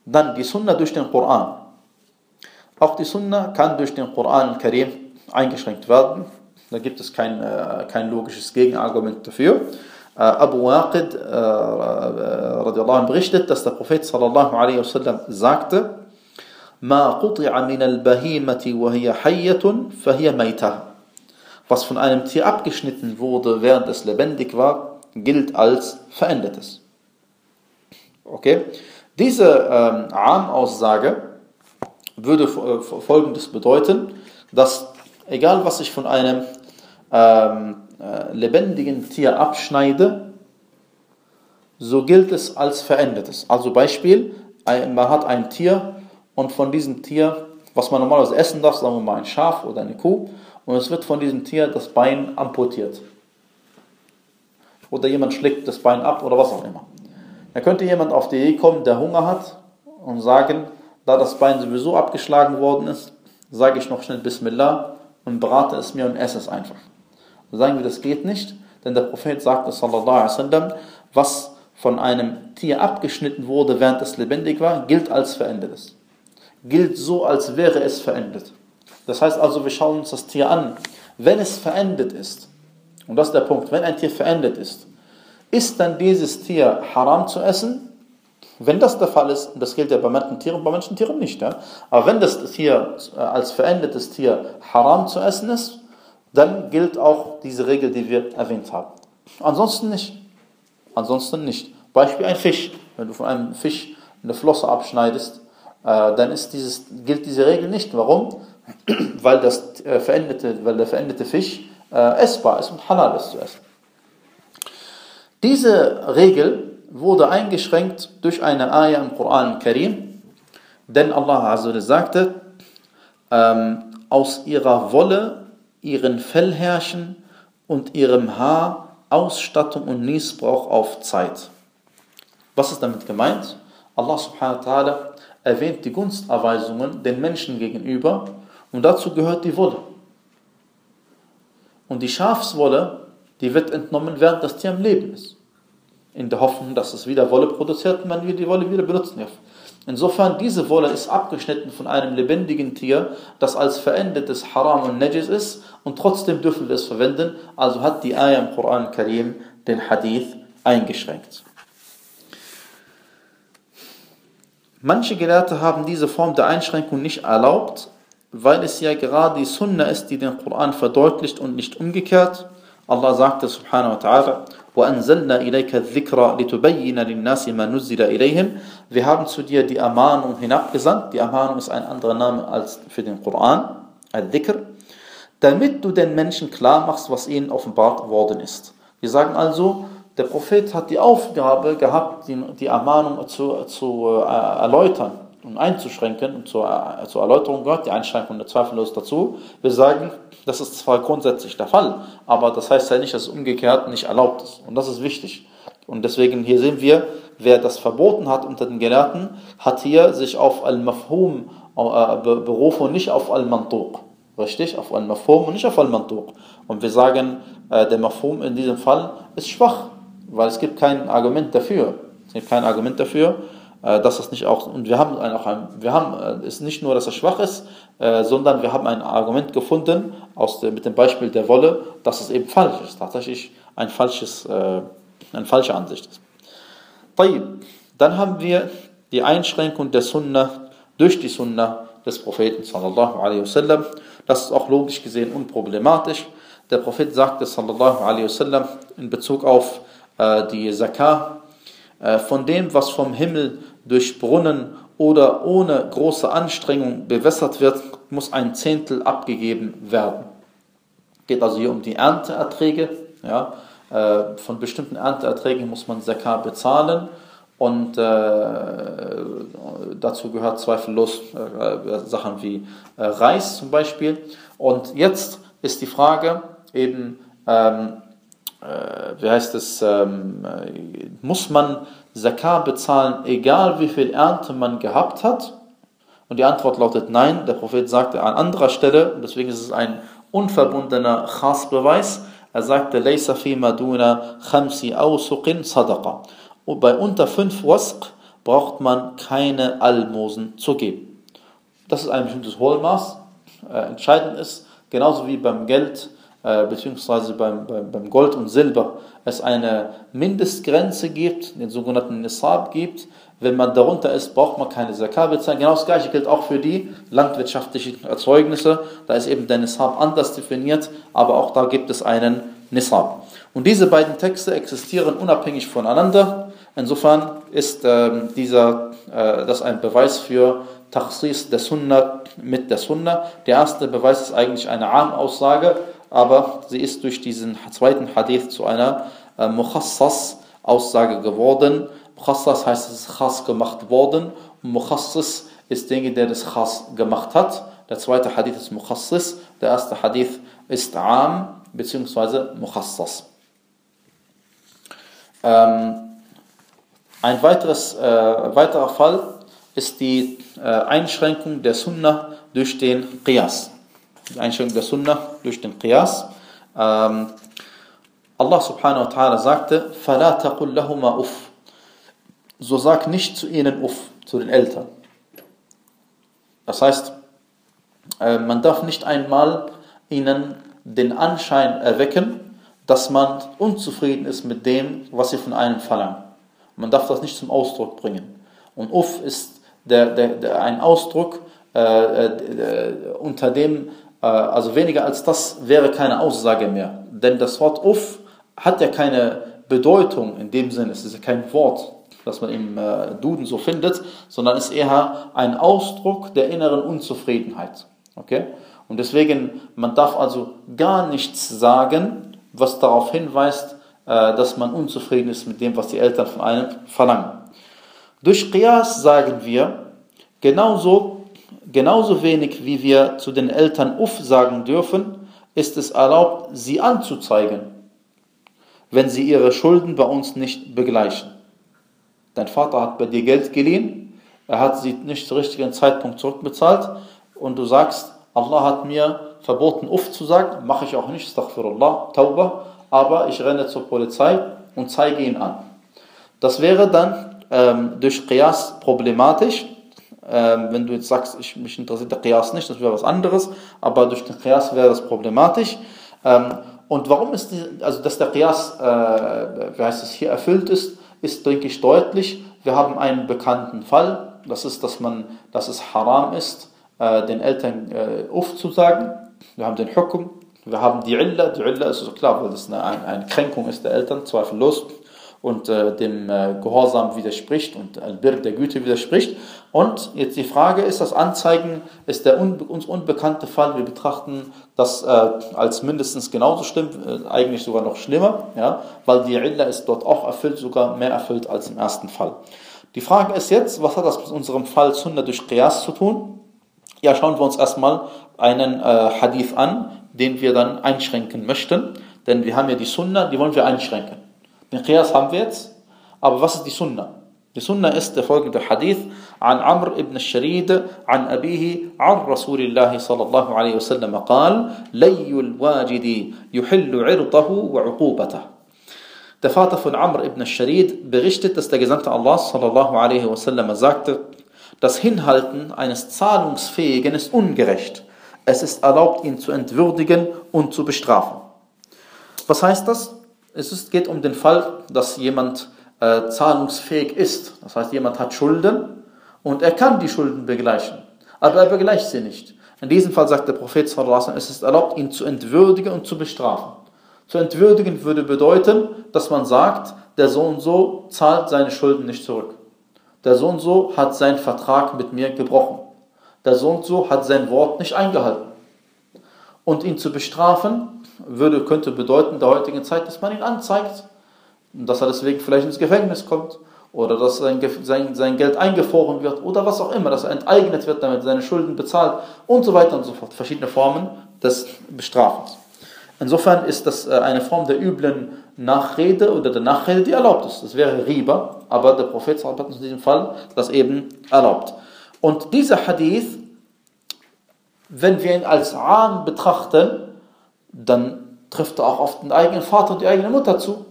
dann die Sunna durch den Koran. Auch die Sunna kann durch den Koran Karim eingeschränkt werden. Da gibt es kein, äh, kein logisches Gegenargument dafür. Äh, Abu Waqid äh, radiallahu berichtet, dass der Prophet sallallahu alaihi wasallam sagte, ma quti'a min al-bahimati wa hiya hayyatun. Was von einem Tier abgeschnitten wurde, während es lebendig war, gilt als verendetes. Okay? Diese ähm, Armaussage würde äh, folgendes bedeuten, dass egal was ich von einem ähm, äh, lebendigen Tier abschneide, so gilt es als verendetes. Also Beispiel, ein, man hat ein Tier und von diesem Tier, was man normalerweise essen darf, sagen wir mal ein Schaf oder eine Kuh, und es wird von diesem Tier das Bein amputiert. Oder jemand schlägt das Bein ab oder was auch immer. Da könnte jemand auf die Idee kommen, der Hunger hat und sagen, da das Bein sowieso abgeschlagen worden ist, sage ich noch schnell Bismillah und brate es mir und esse es einfach. Da sagen wir, das geht nicht, denn der Prophet sagte, wasallam, was von einem Tier abgeschnitten wurde, während es lebendig war, gilt als verändertes. Gilt so, als wäre es verendet. Das heißt also, wir schauen uns das Tier an. Wenn es verendet ist, und das ist der Punkt, wenn ein Tier verendet ist, ist dann dieses Tier haram zu essen? Wenn das der Fall ist, und das gilt ja bei manchen Tieren, bei manchen Tieren nicht, ja? aber wenn das Tier äh, als verendetes Tier haram zu essen ist, dann gilt auch diese Regel, die wir erwähnt haben. Ansonsten nicht. Ansonsten nicht. Beispiel ein Fisch. Wenn du von einem Fisch eine Flosse abschneidest, dann ist dieses, gilt diese Regel nicht. Warum? weil, das, äh, weil der verendete Fisch essbar ist und halal ist zu essen. Diese Regel wurde eingeschränkt durch eine Ayah im Koran Karim, denn Allah Azza sagte, ähm, aus ihrer Wolle, ihren Fellherrchen und ihrem Haar Ausstattung und Niesbrauch auf Zeit. Was ist damit gemeint? Allah subhanahu wa ta'ala erwähnt die Gunsterweisungen den Menschen gegenüber und dazu gehört die Wolle. Und die Schafswolle, die wird entnommen, während das Tier am Leben ist. In der Hoffnung, dass es wieder Wolle produziert und man die Wolle wieder benutzen darf. Insofern, diese Wolle ist abgeschnitten von einem lebendigen Tier, das als verendetes Haram und Najis ist und trotzdem dürfen wir es verwenden. Also hat die Ayah im Koran Karim den Hadith eingeschränkt. Manche Gelehrte haben diese Form der Einschränkung nicht erlaubt, weil es ja gerade die Sunna ist, die den Koran verdeutlicht und nicht umgekehrt. Allah sagte subhanahu wa ta'ala, وَأَنزَلْنَا إِلَيْكَ الذِّكْرَ لِتُبَيِّنَ لِلنَّاسِ مَا نُزِّلَ إِلَيْهِمْ Wir haben zu dir die Ermahnung hinabgesandt. Die Ermahnung ist ein anderer Name als für den Koran, al-Dhikr, damit du den Menschen klar machst, was ihnen offenbart worden ist. Wir sagen also, der Prophet hat die Aufgabe gehabt, die, die Ermahnung zu, zu äh, erläutern und einzuschränken. Und zur, äh, zur Erläuterung gehört die Einschränkung zweifellos dazu. Wir sagen, das ist zwar grundsätzlich der Fall, aber das heißt ja nicht, dass es umgekehrt nicht erlaubt ist. Und das ist wichtig. Und deswegen hier sehen wir, wer das verboten hat unter den Gelehrten, hat hier sich auf Al-Mafhum äh, berufen und nicht auf Al-Mantuq. Richtig? Auf Al-Mafhum und nicht auf Al-Mantuq. Und wir sagen, äh, der Mafhum in diesem Fall ist schwach weil es gibt kein Argument dafür. Es gibt kein Argument dafür, äh, dass es nicht auch, und wir haben auch ein, wir haben, äh, ist nicht nur, dass er schwach ist, äh, sondern wir haben ein Argument gefunden, aus der, mit dem Beispiel der Wolle, dass es eben falsch ist, tatsächlich ein falsches, eine falsche Ansicht ist. Dann haben wir die Einschränkung der Sunna durch die Sunna des Propheten sallallahu alaihi wasallam. Das ist auch logisch gesehen unproblematisch. Der Prophet sagte sallallahu alaihi wasallam in Bezug auf die Zakah, äh, von dem, was vom Himmel durch Brunnen oder ohne große Anstrengung bewässert wird, muss ein Zehntel abgegeben werden. Geht also hier um die Ernteerträge. Ja, äh, von bestimmten Ernteerträgen muss man Zakah bezahlen und äh, dazu gehört zweifellos äh, Sachen wie äh, Reis zum Beispiel. Und jetzt ist die Frage eben, ähm, äh, wie heißt es, ähm, äh, muss man Zakah bezahlen, egal wie viel Ernte man gehabt hat? Und die Antwort lautet nein. Der Prophet sagte an anderer Stelle, und deswegen ist es ein unverbundener Khas-Beweis, er sagte, Laysa fi maduna khamsi awsuqin sadaqa. Und bei unter fünf Wasq braucht man keine Almosen zu geben. Das ist ein bestimmtes Hohlmaß. Äh, entscheidend ist, genauso wie beim Geld, beziehungsweise beim, beim, Gold und Silber es eine Mindestgrenze gibt, den sogenannten Nisab gibt. Wenn man darunter ist, braucht man keine Zakat bezahlen. Genau das gleiche gilt auch für die landwirtschaftlichen Erzeugnisse. Da ist eben der Nisab anders definiert, aber auch da gibt es einen Nisab. Und diese beiden Texte existieren unabhängig voneinander. Insofern ist äh, dieser, äh, das ein Beweis für Takhsis der Sunna mit der Sunna. Der erste Beweis ist eigentlich eine Armaussage aber sie ist durch diesen zweiten Hadith zu einer äh, Mukhassas-Aussage geworden. Mukhassas heißt, es ist Khas gemacht worden und Mukhassas ist derjenige, der das Khas gemacht hat. Der zweite Hadith ist Mukhassas, der erste Hadith ist Am bzw. Mukhassas. Ähm, ein weiteres, äh, weiterer Fall ist die äh, Einschränkung der Sunnah durch den Qiyas die Einstellung der Sunnah durch den Qiyas. Ähm, Allah subhanahu wa ta'ala sagte, فَلَا تَقُلْ لَهُمَا uff. So sag nicht zu ihnen uff, zu den Eltern. Das heißt, äh, man darf nicht einmal ihnen den Anschein erwecken, dass man unzufrieden ist mit dem, was sie von einem verlangen. Man darf das nicht zum Ausdruck bringen. Und uff ist der, der, der, ein Ausdruck, äh, äh, unter dem äh, also weniger als das wäre keine Aussage mehr. Denn das Wort uff hat ja keine Bedeutung in dem Sinne. Es ist ja kein Wort, das man im äh, Duden so findet, sondern ist eher ein Ausdruck der inneren Unzufriedenheit. Okay? Und deswegen, man darf also gar nichts sagen, was darauf hinweist, äh, dass man unzufrieden ist mit dem, was die Eltern von einem verlangen. Durch Qiyas sagen wir, genauso Genauso wenig wie wir zu den Eltern Uff sagen dürfen, ist es erlaubt, sie anzuzeigen, wenn sie ihre Schulden bei uns nicht begleichen. dein Vater hat bei dir Geld geliehen, er hat sie nicht zum richtigen Zeitpunkt zurückbezahlt und du sagst, Allah hat mir verboten, uff zu sagen, mache ich auch nicht, astaghfirullah, tauba, aber ich renne zur Polizei und zeige ihn an. Das wäre dann ähm, durch Qiyas problematisch, ähm, wenn du jetzt sagst, ich, mich interessiert der Qiyas nicht, das wäre was anderes, aber durch den Qiyas wäre das problematisch. Ähm, und warum ist, die, also dass der Qiyas, äh, wie heißt es, hier erfüllt ist, ist, denke ich, deutlich. Wir haben einen bekannten Fall, das ist, dass man, dass es haram ist, äh, den Eltern äh, uff. Wir haben den Hukum, wir haben die Illa, die Illa ist also klar, weil das eine, eine Kränkung ist der Eltern, zweifellos und äh, dem äh, Gehorsam widerspricht und Al-Bir der Güte widerspricht. Und jetzt die Frage, ist das Anzeigen, ist der unbe uns unbekannte Fall, wir betrachten das äh, als mindestens genauso schlimm, äh, eigentlich sogar noch schlimmer, ja, weil die Illa ist dort auch erfüllt, sogar mehr erfüllt als im ersten Fall. Die Frage ist jetzt, was hat das mit unserem Fall Sunna durch Qiyas zu tun? Ja, schauen wir uns erstmal einen äh, Hadith an, den wir dann einschränken möchten, denn wir haben ja die Sunna, die wollen wir einschränken. Den Qiyas haben wir jetzt, aber was ist die Sunna? Die Sunna ist der folgende Hadith عن عمرو بن الشريد عن أبيه عن رسول الله صلى الله عليه وسلم قال لي الواجد يحل عرضه وعقوبته Der Vater von Amr ibn Sharid berichtet, dass der Gesandte Allah sallallahu alaihi wasallam sagte, das Hinhalten eines Zahlungsfähigen ist ungerecht. Es ist erlaubt, ihn zu entwürdigen und zu bestrafen. Was heißt das? Es ist, geht um den Fall, dass jemand äh, zahlungsfähig ist. Das heißt, jemand hat Schulden und er kann die Schulden begleichen, aber er begleicht sie nicht. In diesem Fall sagt der Prophet es ist erlaubt, ihn zu entwürdigen und zu bestrafen. Zu entwürdigen würde bedeuten, dass man sagt, der so und so zahlt seine Schulden nicht zurück. Der so und so hat seinen Vertrag mit mir gebrochen. Der so und so hat sein Wort nicht eingehalten. Und ihn zu bestrafen, würde, könnte bedeuten der heutigen Zeit, dass man ihn anzeigt dass er deswegen vielleicht ins Gefängnis kommt oder dass sein, sein, sein Geld eingefroren wird oder was auch immer, dass er enteignet wird, damit seine Schulden bezahlt und so weiter und so fort. Verschiedene Formen des Bestrafens. Insofern ist das äh, eine Form der üblen Nachrede oder der Nachrede, die erlaubt ist. Das wäre Riba, aber der Prophet hat in diesem Fall das eben erlaubt. Und dieser Hadith, wenn wir ihn als Arm betrachten, dann trifft er auch auf den eigenen Vater und die eigene Mutter zu.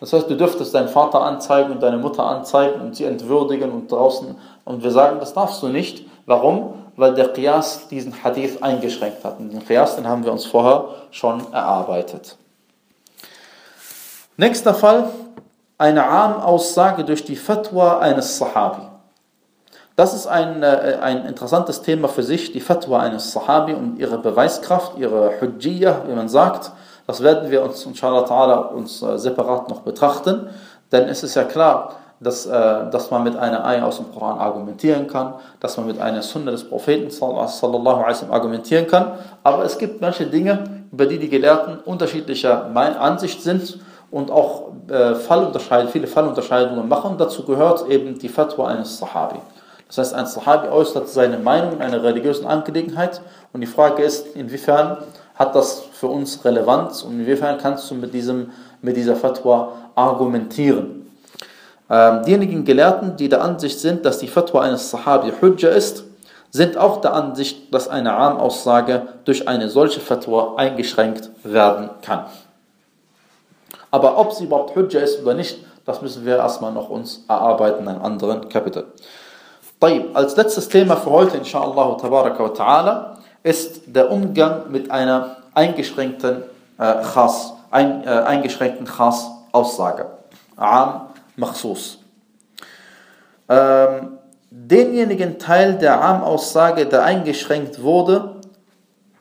Das heißt, du dürftest deinen Vater anzeigen und deine Mutter anzeigen und sie entwürdigen und draußen. Und wir sagen, das darfst du nicht. Warum? Weil der Qiyas diesen Hadith eingeschränkt hat. Und den Qiyas, den haben wir uns vorher schon erarbeitet. Nächster Fall, eine Armaussage durch die Fatwa eines Sahabi. Das ist ein, äh, ein interessantes Thema für sich, die Fatwa eines Sahabi und ihre Beweiskraft, ihre Hujjiyah, wie man sagt. Das werden wir uns, inshallah ta'ala, uns äh, separat noch betrachten, denn es ist ja klar, dass, äh, dass man mit einer Ayah aus dem Koran argumentieren kann, dass man mit einer Sunna des Propheten sallallahu alaihi argumentieren kann, aber es gibt manche Dinge, über die die Gelehrten unterschiedlicher Ansicht sind und auch äh, Fallunterscheid, viele Fallunterscheidungen machen. Dazu gehört eben die Fatwa eines Sahabi. Das heißt, ein Sahabi äußert seine Meinung in einer religiösen Angelegenheit und die Frage ist, inwiefern hat das für uns Relevanz und inwiefern kannst du mit, diesem, mit dieser Fatwa argumentieren. Ähm, diejenigen Gelehrten, die der Ansicht sind, dass die Fatwa eines Sahabi Hujja ist, sind auch der Ansicht, dass eine Armaussage durch eine solche Fatwa eingeschränkt werden kann. Aber ob sie überhaupt Hujja ist oder nicht, das müssen wir erstmal noch uns erarbeiten in einem anderen Kapitel als letztes Thema für heute, inshallah tabaraka wa ta'ala, ist der Umgang mit einer eingeschränkten äh, Khas, ein, äh, eingeschränkten Khas-Aussage. Am Machsus. Ähm, denjenigen Teil der Am-Aussage, der eingeschränkt wurde,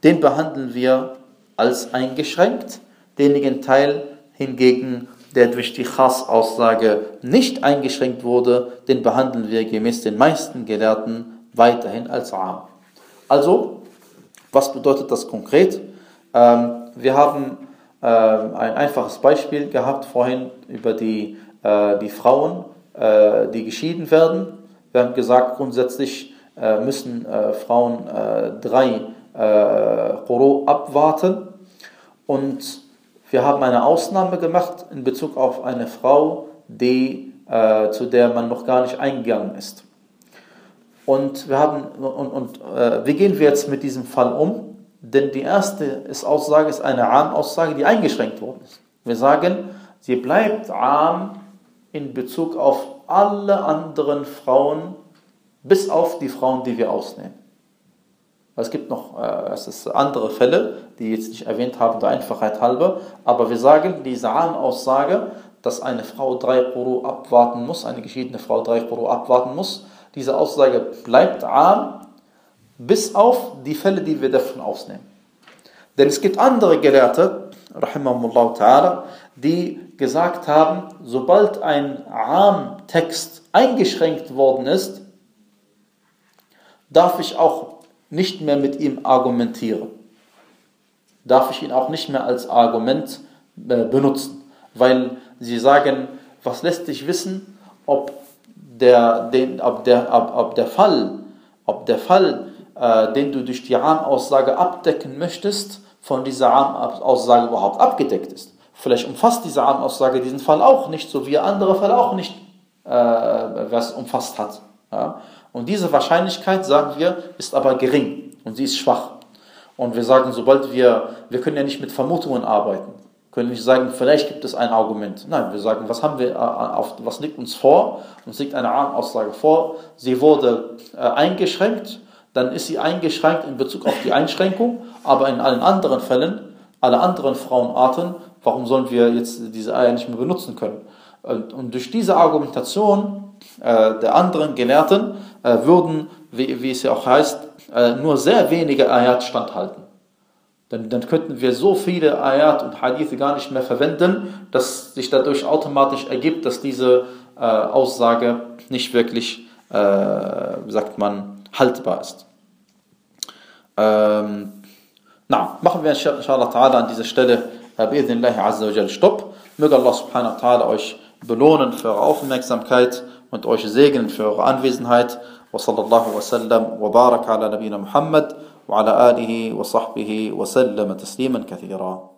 den behandeln wir als eingeschränkt, denjenigen Teil hingegen der durch die Chas-Aussage nicht eingeschränkt wurde, den behandeln wir gemäß den meisten Gelehrten weiterhin als Am. Also, was bedeutet das konkret? Ähm, wir haben äh, ein einfaches Beispiel gehabt vorhin über die, äh, die Frauen, äh, die geschieden werden. Wir haben gesagt, grundsätzlich äh, müssen äh, Frauen äh, drei Quru abwarten und wir haben eine Ausnahme gemacht in Bezug auf eine Frau, die äh, zu der man noch gar nicht eingegangen ist. Und wir haben und, und äh, wie gehen wir jetzt mit diesem Fall um? Denn die erste ist Aussage ist eine Arm-Aussage, die eingeschränkt worden ist. Wir sagen, sie bleibt arm in Bezug auf alle anderen Frauen, bis auf die Frauen, die wir ausnehmen. Es gibt noch äh, es ist andere Fälle, die jetzt nicht erwähnt haben, der Einfachheit halber, aber wir sagen, diese Arm-Aussage, dass eine Frau drei Quru abwarten muss, eine geschiedene Frau drei Quru abwarten muss, diese Aussage bleibt arm, bis auf die Fälle, die wir davon ausnehmen. Denn es gibt andere Gelehrte, rahimahumullah ta'ala, die gesagt haben, sobald ein Arm-Text eingeschränkt worden ist, darf ich auch nicht mehr mit ihm argumentieren. Darf ich ihn auch nicht mehr als Argument äh, benutzen. Weil sie sagen, was lässt dich wissen, ob der, den, ob der, ob, ob der Fall, ob der Fall, äh, den du durch die Armaussage abdecken möchtest, von dieser Armaussage überhaupt abgedeckt ist. Vielleicht umfasst diese Armaussage diesen Fall auch nicht, so wie andere Fälle auch nicht, äh, was umfasst hat. Ja? Und diese Wahrscheinlichkeit, sagen wir, ist aber gering und sie ist schwach. Und wir sagen, sobald wir, wir können ja nicht mit Vermutungen arbeiten, können nicht sagen, vielleicht gibt es ein Argument. Nein, wir sagen, was haben wir, äh, auf, was liegt uns vor? Uns liegt eine Aussage vor. Sie wurde äh, eingeschränkt, dann ist sie eingeschränkt in Bezug auf die Einschränkung, aber in allen anderen Fällen, alle anderen Frauenarten, warum sollen wir jetzt diese Eier nicht mehr benutzen können? Und, durch diese Argumentation äh, der anderen Gelehrten äh, würden, wie, wie, es ja auch heißt, äh, nur sehr wenige Ayat standhalten. Denn dann könnten wir so viele Ayat und Hadithe gar nicht mehr verwenden, dass sich dadurch automatisch ergibt, dass diese äh, Aussage nicht wirklich, äh, sagt man, haltbar ist. Ähm, na, machen wir inshallah ta'ala an dieser Stelle äh, bi'idhnillahi azza wa Stopp. Möge Allah subhanahu wa ta'ala euch belohnen für eure Aufmerksamkeit und euch segnen für eure Anwesenheit. وصلى الله وسلم وبارك على نبينا محمد وعلى آله وصحبه وسلم تسليما كثيرا.